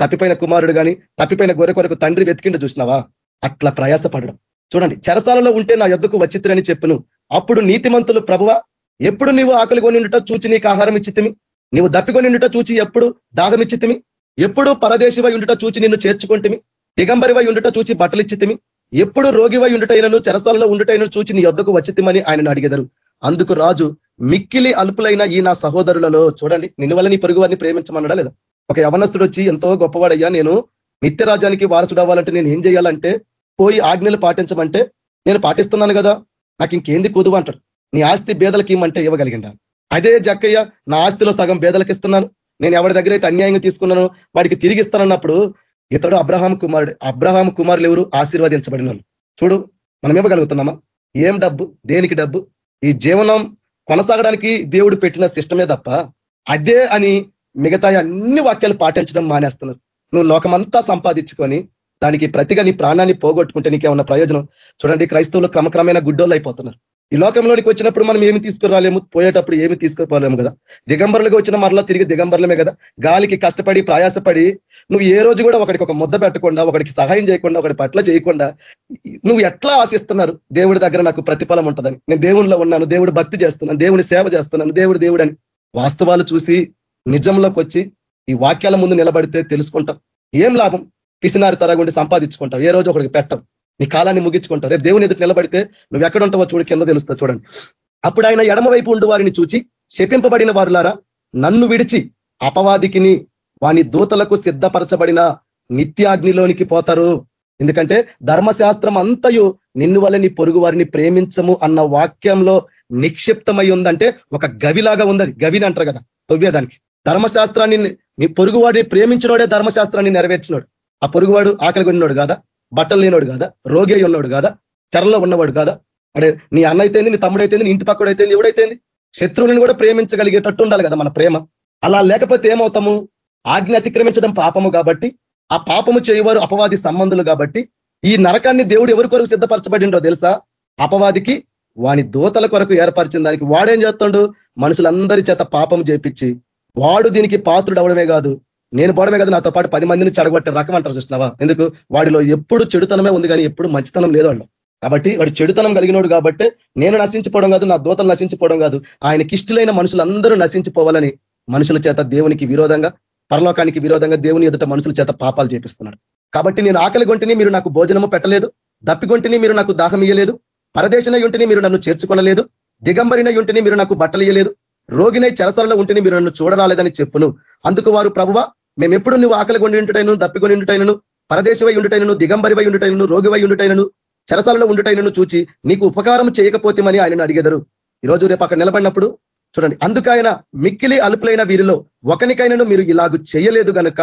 తప్పిపోయిన కుమారుడు కానీ తప్పిపోయిన గొర్రె కొరకు తండ్రి వెతికిండు చూసినావా? అట్లా ప్రయాసపడడం. చూడండి చెరసాలలో ఉంటే నా యొద్దకు వచ్చిత్రని చెప్పును. అప్పుడు నీతిమంతులు ప్రభువ ఎప్పుడు నీవు ఆకలి కొనిండుట చూచి నీకు ఆహారం ఇచ్చితిమి? నీవు దప్పికొనిండుట చూచి ఎప్పుడు దాగమిచ్చితిమి ఎప్పుడు పరదేశివై ఉండుట చూచి నిన్ను చేర్చుకుంటుమి? దిగంబరివై ఉండుట చూచి బట్టలు ఇచ్చితిమి? ఎప్పుడు రోగివై ఉండుటైనను చెరసాలలో ఉండుటైనను చూచి నీ యొద్దకు వచ్చితిమని ఆయనను అడిగెదరు. అందుకు రాజు మిక్కిలి అల్పులైన ఈ నా సహోదరులలో చూడండి నిన్ను వల్ల నీ పొరుగు వారిని ప్రేమించమన్నాడా లేదా? ఒక యవనస్తుడు వచ్చి ఎంతో గొప్పవాడయ్యా నేను నిత్య రాజ్యానికి వారసుడు అవ్వాలంటే నేను ఏం చేయాలంటే పోయి ఆజ్ఞలు పాటించమంటే నేను పాటిస్తున్నాను కదా? నాకు ఇంకేంది కుదువు అంటాడు. నీ ఆస్తి బేదలకి ఇమ్మంటే ఇవ్వగలిగిండా? అదే జక్కయ్య నా ఆస్తిలో సగం బేదలకు ఇస్తున్నాను. నేను ఎవరి దగ్గర అయితే అన్యాయంగా తీసుకున్నాను వాడికి తిరిగి ఇస్తానన్నప్పుడు ఇతడు అబ్రహాం కుమారుడు అబ్రహాం కుమారులు ఎవరు? ఆశీర్వదించబడిన చూడు మనం ఇవ్వగలుగుతున్నామా? ఏం డబ్బు? దేనికి డబ్బు? ఈ జీవనం కొనసాగడానికి దేవుడు పెట్టిన సిస్టమే తప్ప అదే అని మిగతా అన్ని వాక్యాలు పాటించడం మానేస్తున్నారు. నువ్వు లోకమంతా సంపాదించుకొని దానికి ప్రతిగా నీ ప్రాణాన్ని పోగొట్టుకుంటే నీకేమన్నా ప్రయోజనం? చూడండి క్రైస్తవులు క్రమక్రమైన గుడ్డోళ్ళు అయిపోతున్నారు. ఈ లోకంలోనికి వచ్చినప్పుడు మనం ఏమి తీసుకురాలేము? పోయేటప్పుడు ఏమి తీసుకుపోలేము కదా. దిగంబరులుగా వచ్చిన మరలా తిరిగి దిగంబరలమే కదా. గాలికి కష్టపడి ప్రయాసపడి నువ్వు ఏ రోజు కూడా ఒకడికి ఒక ముద్ద పెట్టకుండా ఒకడికి సహాయం చేయకుండా ఒకటి పట్ల చేయకుండా నువ్వు ఎట్లా ఆశిస్తున్నారు? దేవుడి దగ్గర నాకు ప్రతిఫలం ఉంటుందని. నేను దేవుడిలో ఉన్నాను దేవుడు భక్తి చేస్తున్నాను దేవుని సేవ చేస్తున్నాను దేవుడు దేవుడని. వాస్తవాలు చూసి నిజంలోకి వచ్చి ఈ వాక్యాల ముందు నిలబడితే తెలుసుకుంటాం. ఏం లాభం? పిసినారి తరగుండి సంపాదించుకుంటావు. ఏ రోజు ఒకడికి పెట్టం నీ కాలాన్ని ముగించుకుంటావు. రేపు దేవుని ఎదుటి నిలబడితే నువ్వు ఎక్కడ ఉంటావో చూడు కింద తెలుస్తా చూడండి. అప్పుడు ఆయన ఎడమవైపు ఉండి ఉండు వారిని చూచి శపింపబడిన వారులారా నన్ను విడిచి అపవాదికిని వాని దూతలకు సిద్ధపరచబడిన నిత్యాగ్నిలోనికి పోతారు. ఎందుకంటే ధర్మశాస్త్రం అంతయు నిన్ను వల్ల నీ పొరుగు వారిని ప్రేమించము అన్న వాక్యంలో నిక్షిప్తమై ఉందంటే ఒక గవిలాగా ఉంది గవిని అంటారు కదా తొవ్వేదానికి. ధర్మశాస్త్రాన్ని నీ పొరుగువాడిని ప్రేమించినోడే ధర్మశాస్త్రాన్ని నెరవేర్చినోడు. ఆ పొరుగువాడు ఆకలి కొన్నాడు కాదా? బట్టలు లేనోడు కాదా? రోగి అయి ఉన్నాడు కాదా? చెరలో ఉన్నవాడు కాదా? అంటే నీ అన్న అయితేంది నీ తమ్ముడైతేంది నీ ఇంటి పక్కడైతేంది ఎవడైతేంది? శత్రువుని కూడా ప్రేమించగలిగేటట్టు ఉండాలి కదా మన ప్రేమ. అలా లేకపోతే ఏమవుతాము? ఆజ్ఞ అతిక్రమించడం పాపము కాబట్టి ఆ పాపము చేయవారు అపవాది సంబంధులు కాబట్టి ఈ నరకాన్ని దేవుడు ఎవరి కొరకు సిద్ధపరచబడిండో తెలుసా? అపవాదికి వాని దూతల కొరకు ఏర్పరిచిన దానికి వాడేం చేస్తాడు? మనుషులందరి చేత పాపం చేపించి వాడు దీనికి పాత్రుడు అవడమే కాదు నేను పోవడమే కదా నాతో పాటు పది మందిని చెడగొట్టే రకం అంటారు చూస్తున్నావా? ఎందుకు? వాడిలో ఎప్పుడు చెడుతనమే ఉంది కానీ ఎప్పుడు మంచితనం లేదు వాళ్ళు కాబట్టి వాడు చెడుతనం కలిగినోడు కాబట్టి నేను నశించిపోవడం కాదు నా దూతలు నశించిపోవడం కాదు. ఆయనకి ఇష్టలైన మనుషులందరూ నశించిపోవాలని మనుషుల చేత దేవునికి విరోధంగా పరలోకానికి విరోధంగా దేవుని ఎదుట మనుషుల చేత పాపాలు చేపిస్తున్నాడు. కాబట్టి నేను ఆకలి గొంటిని మీరు నాకు భోజనము పెట్టలేదు దప్పిగొంటిని మీరు నాకు దాహం ఇయ్యలేదు పరదేశన యుంటిని మీరు నన్ను చేర్చుకొనలేదు దిగంబరిన యుంటిని మీరు నాకు బట్టలు ఇయ్యలేదు రోగినై చెరసలలో ఉంటిని మీరు నన్ను చూడరాలేదని చెప్పును. అందుకు వారు ప్రభువ మేము ఎప్పుడు నువ్వు ఆకలి కొని ఉంటుటైనను దప్పికొని ఉంటుటైనను పరదేశవై ఉండుటైనను దిగంబరివై ఉండుటైనను రోగివై ఉండుటైనను చెరసాలలో ఉండుటైనను చూచి నీకు ఉపకారం చేయకపోతేమని ఆయనను అడిగెదరు. ఈరోజు రేపు అక్కడ నిలబడినప్పుడు చూడండి అందుకైన మిక్కిలి అలుపులైన వీరిలో ఒకనికైనాను మీరు ఇలాగ చేయలేదు గనుక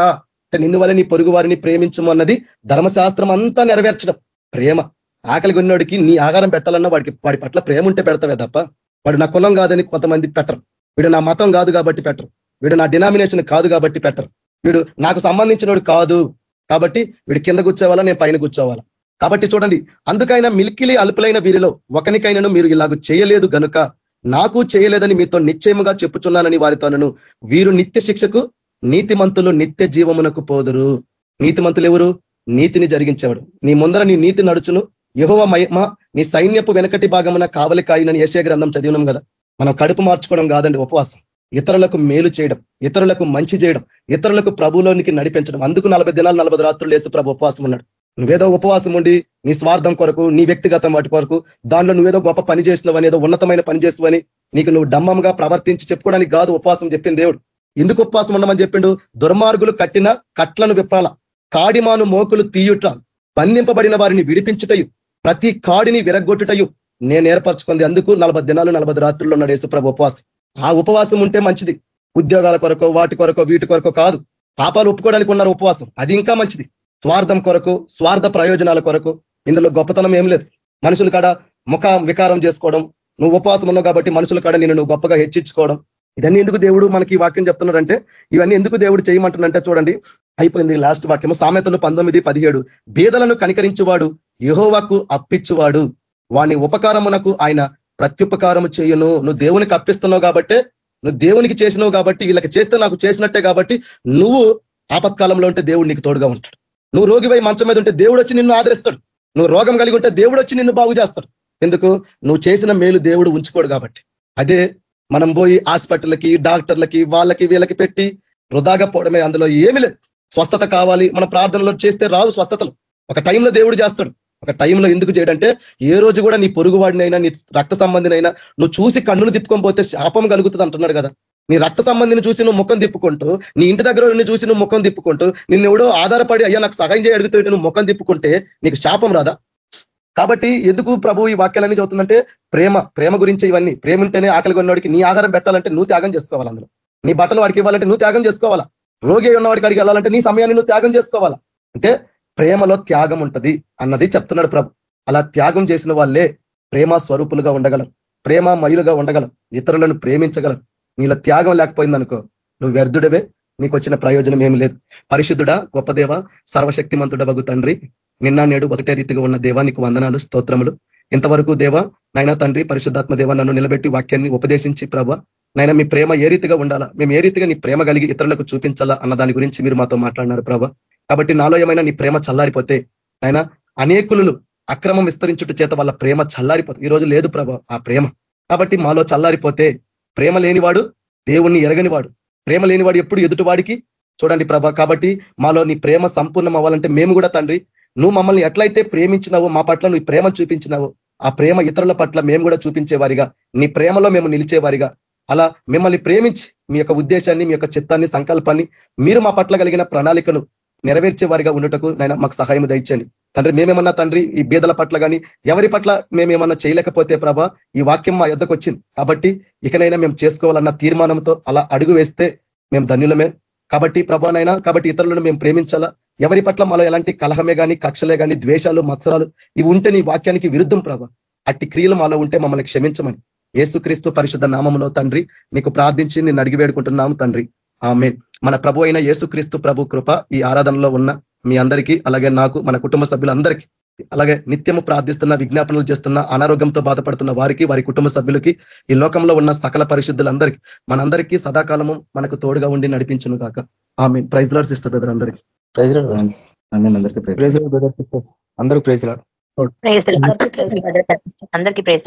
నిన్ను వల్ల నీ పొరుగు వారిని ప్రేమించము అన్నది ధర్మశాస్త్రం అంతా నెరవేర్చడం. ప్రేమ. ఆకలి కొన్నోడికి నీ ఆహారం పెట్టాలన్నా వాడికి వాడి పట్ల ప్రేమ ఉంటే పెడతావే తప్ప వాడు నా కులం కాదని కొంతమంది పెట్టరు. వీడు నా మతం కాదు కాబట్టి పెట్టరు. వీడు నా డినామినేషన్ కాదు కాబట్టి పెట్టరు. వీడు నాకు సంబంధించినోడు కాదు. కాబట్టి వీడు కింద కూర్చోవాలా నేను పైన కూర్చోవాలా? కాబట్టి చూడండి అందుకైనా మిల్కిలి అల్పులైన వీరిలో ఒకనికైనాను మీరు ఇలాగ చేయలేదు గనుక నాకు చేయలేదని మీతో నిశ్చయముగా చెప్పుచున్నానని వారితోనను వీరు నిత్య శిక్షకు నీతిమంతులు నిత్య జీవమునకు పోదురు. నీతిమంతులు ఎవరు? నీతిని జరిగించేవాడు. నీ ముందర నీ నీతి నడుచును. యహోవ మహిమ నీ సైన్యపు వెనకటి భాగమున కావలి కాయినని ఏషియా గ్రంథం చదివినాం కదా. మనం కడుపు మార్చుకోవడం కాదండి ఉపవాసం. ఇతరులకు మేలు చేయడం ఇతరులకు మంచి చేయడం ఇతరులకు ప్రభులోనికి నడిపించడం. అందుకు నలభై దినాలు నలభై రాత్రులు వేసి ప్రభు ఉపవాసం ఉన్నాడు. నువ్వేదో ఉపవాసం ఉండి నీ స్వార్థం కొరకు నీ వ్యక్తిగతం వాటి కొరకు దానిలో నువ్వేదో గొప్ప పని చేసినవని ఏదో ఉన్నతమైన పని చేసివని నీకు నువ్వు డమ్మంగా ప్రవర్తించి చెప్పుకోవడానికి కాదు ఉపవాసం చెప్పింది దేవుడు. ఎందుకు ఉపవాసం ఉండమని చెప్పిండు? దుర్మార్గులు కట్టిన కట్లను విప్పాల కాడిమాను మోకులు తీయుట బంధింపబడిన వారిని విడిపించుటయు ప్రతి కాడిని విరగొట్టుటయు నేను ఏర్పరచుకుంది. అందుకు నలభై దినాలు నలభై రాత్రుల్లో ఉన్నాడు యేసుప్రభు ఉపవాసం. ఆ ఉపవాసం ఉంటే మంచిది. ఉద్యోగాల కొరకో వాటి కొరకో వీటి కొరకో కాదు. పాపాలు ఒప్పుకోవడానికి ఉన్నారు ఉపవాసం. అది ఇంకా మంచిది. స్వార్థం కొరకు స్వార్థ ప్రయోజనాల కొరకు ఇందులో గొప్పతనం ఏం లేదు. మనుషుల కాడ ముఖ వికారం చేసుకోవడం నువ్వు ఉపవాసం ఉన్నావు కాబట్టి మనుషుల కాడ నేను నువ్వు గొప్పగా హెచ్చించుకోవడం ఇదన్నీ ఎందుకు దేవుడు మనకి ఈ వాక్యం చెప్తున్నారంటే ఇవన్నీ ఎందుకు దేవుడు చేయమంటున్నంటే చూడండి. అయిపోయింది లాస్ట్ వాక్యము. సామెతలు పంతొమ్మిది పదిహేడు. బీదలను కనికరించువాడు యహోవాకు అప్పించువాడు వాని ఉపకారమునకు ఆయన ప్రత్యుపకారము చేయను. నువ్వు దేవునికి అప్పిస్తున్నావు కాబట్టే నువ్వు దేవునికి చేసినావు కాబట్టి వీళ్ళకి చేస్తే నాకు చేసినట్టే కాబట్టి నువ్వు ఆపత్కాలంలో ఉంటే దేవుడు నీకు తోడుగా ఉంటాడు. నువ్వు రోగిపై మంచం మీద ఉంటే దేవుడు వచ్చి నిన్ను ఆదరిస్తాడు. నువ్వు రోగం కలిగి ఉంటే దేవుడు వచ్చి నిన్ను బాగు చేస్తాడు. ఎందుకు? నువ్వు చేసిన మేలు దేవుడు ఉంచుకోడు కాబట్టి. అదే మనం పోయి హాస్పిటల్కి డాక్టర్లకి వాళ్ళకి వీళ్ళకి పెట్టి వృధాగా పోవడమే అందులో ఏమి లేదు. స్వస్థత కావాలి. మన ప్రార్థనలో చేస్తే రావు స్వస్థతలు. ఒక టైంలో దేవుడు చేస్తాడు. ఒక టైంలో ఎందుకు చేయడంటే ఏ రోజు కూడా నీ పొరుగువాడినైనా నీ రక్త సంబంధినైనా నువ్వు చూసి కన్నులు తిప్పుకొని పోతే శాపం కలుగుతుంది అంటున్నాడు కదా. నీ రక్త సంబంధిని చూసి నువ్వు ముఖం తిప్పుకుంటూ నీ ఇంటి దగ్గర చూసి నువ్వు ముఖం తిప్పుకుంటూ నిన్ను ఎవడో ఆధారపడి అయ్యా నాకు సహాయం చేయ అడుగుతుంటే నువ్వు ముఖం తిప్పుకుంటే నీకు శాపం రాదా? కాబట్టి ఎందుకు ప్రభు ఈ వాక్యాలన్నీ చదువుతుందంటే ప్రేమ ప్రేమ గురించి ఇవన్నీ. ప్రేమ ఉంటేనే ఆకలి కొన్నవాడికి నీ ఆహారం పెట్టాలంటే నువ్వు త్యాగం చేసుకోవాలి అందులో. నీ బట్టలు వాడికి ఇవ్వాలంటే నువ్వు త్యాగం చేసుకోవాలా? రోగి ఉన్నవాడికి అడిగి వెళ్ళాలంటే నీ సమయాన్ని నువ్వు త్యాగం చేసుకోవాలా? అంటే ప్రేమలో త్యాగం ఉంటది అన్నది చెప్తున్నాడు ప్రభు. అలా త్యాగం చేసిన వాళ్ళే ప్రేమ స్వరూపులుగా ఉండగలరు. ప్రేమ మయులుగా ఉండగలరు. ఇతరులను ప్రేమించగలరు. నీలో త్యాగం లేకపోయిందనుకో నువ్వు వ్యర్థుడవే. నీకు వచ్చిన ప్రయోజనం ఏమి లేదు. పరిశుద్ధుడ గొప్పదేవ సర్వశక్తిమంతుడ బగు తండ్రి. నిన్న నేడు ఒకటే రీతిగా ఉన్న దేవా నీకు వందనాలు స్తోత్రములు. ఇంతవరకు దేవ నాయన తండ్రి పరిశుద్ధాత్మ దేవ నన్ను నిలబెట్టి వాక్యాన్ని ఉపదేశించి ప్రభ నాయన మీ ప్రేమ ఏ రీతిగా ఉండాలా? మేము ఏ రీతిగా నీ ప్రేమ కలిగి ఇతరులకు చూపించాలా? అన్న దాని గురించి మీరు మాతో మాట్లాడినారు ప్రభ. కాబట్టి నాలో ఏమైనా నీ ప్రేమ చల్లారిపోతే ఆయన అనేకులు అక్రమం విస్తరించుట చేత వాళ్ళ ప్రేమ చల్లారిపోతుంది. ఈ రోజు లేదు ప్రభ ఆ ప్రేమ. కాబట్టి మాలో చల్లారిపోతే ప్రేమ లేనివాడు దేవుణ్ణి ఎరగనివాడు. ప్రేమ లేనివాడు ఎప్పుడు ఎదుటివాడికి చూడండి ప్రభ కాబట్టి మాలో నీ ప్రేమ సంపూర్ణం అవ్వాలంటే మేము కూడా తండ్రి నువ్వు మమ్మల్ని ఎట్లయితే ప్రేమించినావో మా పట్ల నువ్వు ప్రేమ చూపించినావో ఆ ప్రేమ ఇతరుల పట్ల మేము కూడా చూపించేవారిగా నీ ప్రేమలో మేము నిలిచేవారిగా. అలా మిమ్మల్ని ప్రేమించి మీ యొక్క ఉద్దేశాన్ని మీ యొక్క చిత్తాన్ని సంకల్పాన్ని మీరు మా పట్ల కలిగిన ప్రణాళికను నెరవేర్చే వారిగా ఉండటకు నాయన మాకు సహాయం దయచండి తండ్రి మేమేమన్నా తండ్రి ఈ బీదల పట్ల కానీ ఎవరి పట్ల మేమేమన్నా చేయలేకపోతే ప్రభా ఈ వాక్యం మా ఎద్దకు వచ్చింది. కాబట్టి ఇకనైనా మేము చేసుకోవాలన్న తీర్మానంతో అలా అడుగు వేస్తే మేము ధన్యులమే. కాబట్టి ప్రభానైనా కాబట్టి ఇతరులను మేము ప్రేమించాలా? ఎవరి పట్ల మాలో ఎలాంటి కలహమే కానీ కక్షలే కానీ ద్వేషాలు మత్సరాలు ఇవి ఉంటే నీ వాక్యానికి విరుద్ధం ప్రభ. అట్టి క్రియలు మాలో ఉంటే మమ్మల్ని క్షమించమని. ఏసుక్రీస్తు పరిశుద్ధ నామంలో తండ్రి నీకు ప్రార్థించి నేను అడిగి వేడుకుంటున్నాము తండ్రి. ఆమె మన ప్రభు అయిన యేసుక్రీస్తు ప్రభు కృప ఈ ఆరాధనలో ఉన్న మీ అందరికీ అలాగే నాకు మన కుటుంబ సభ్యులందరికీ అలాగే నిత్యము ప్రార్థిస్తున్న విజ్ఞాపనలు చేస్తున్న అనారోగ్యంతో బాధపడుతున్న వారికి వారి కుటుంబ సభ్యులకి ఈ లోకంలో ఉన్న సకల పరిశుద్ధులందరికీ మనందరికీ సదాకాలము మనకు తోడుగా ఉండి నడిపించును కాక ఆమె ప్రైజ్ లాడ్ సిస్టర్ బ్రదర్ అందరికీ. ప్రైజ్ అందరికీ ప్రైజ్ అందరూ ప్రైజ్ అందరికీ ప్రైజ్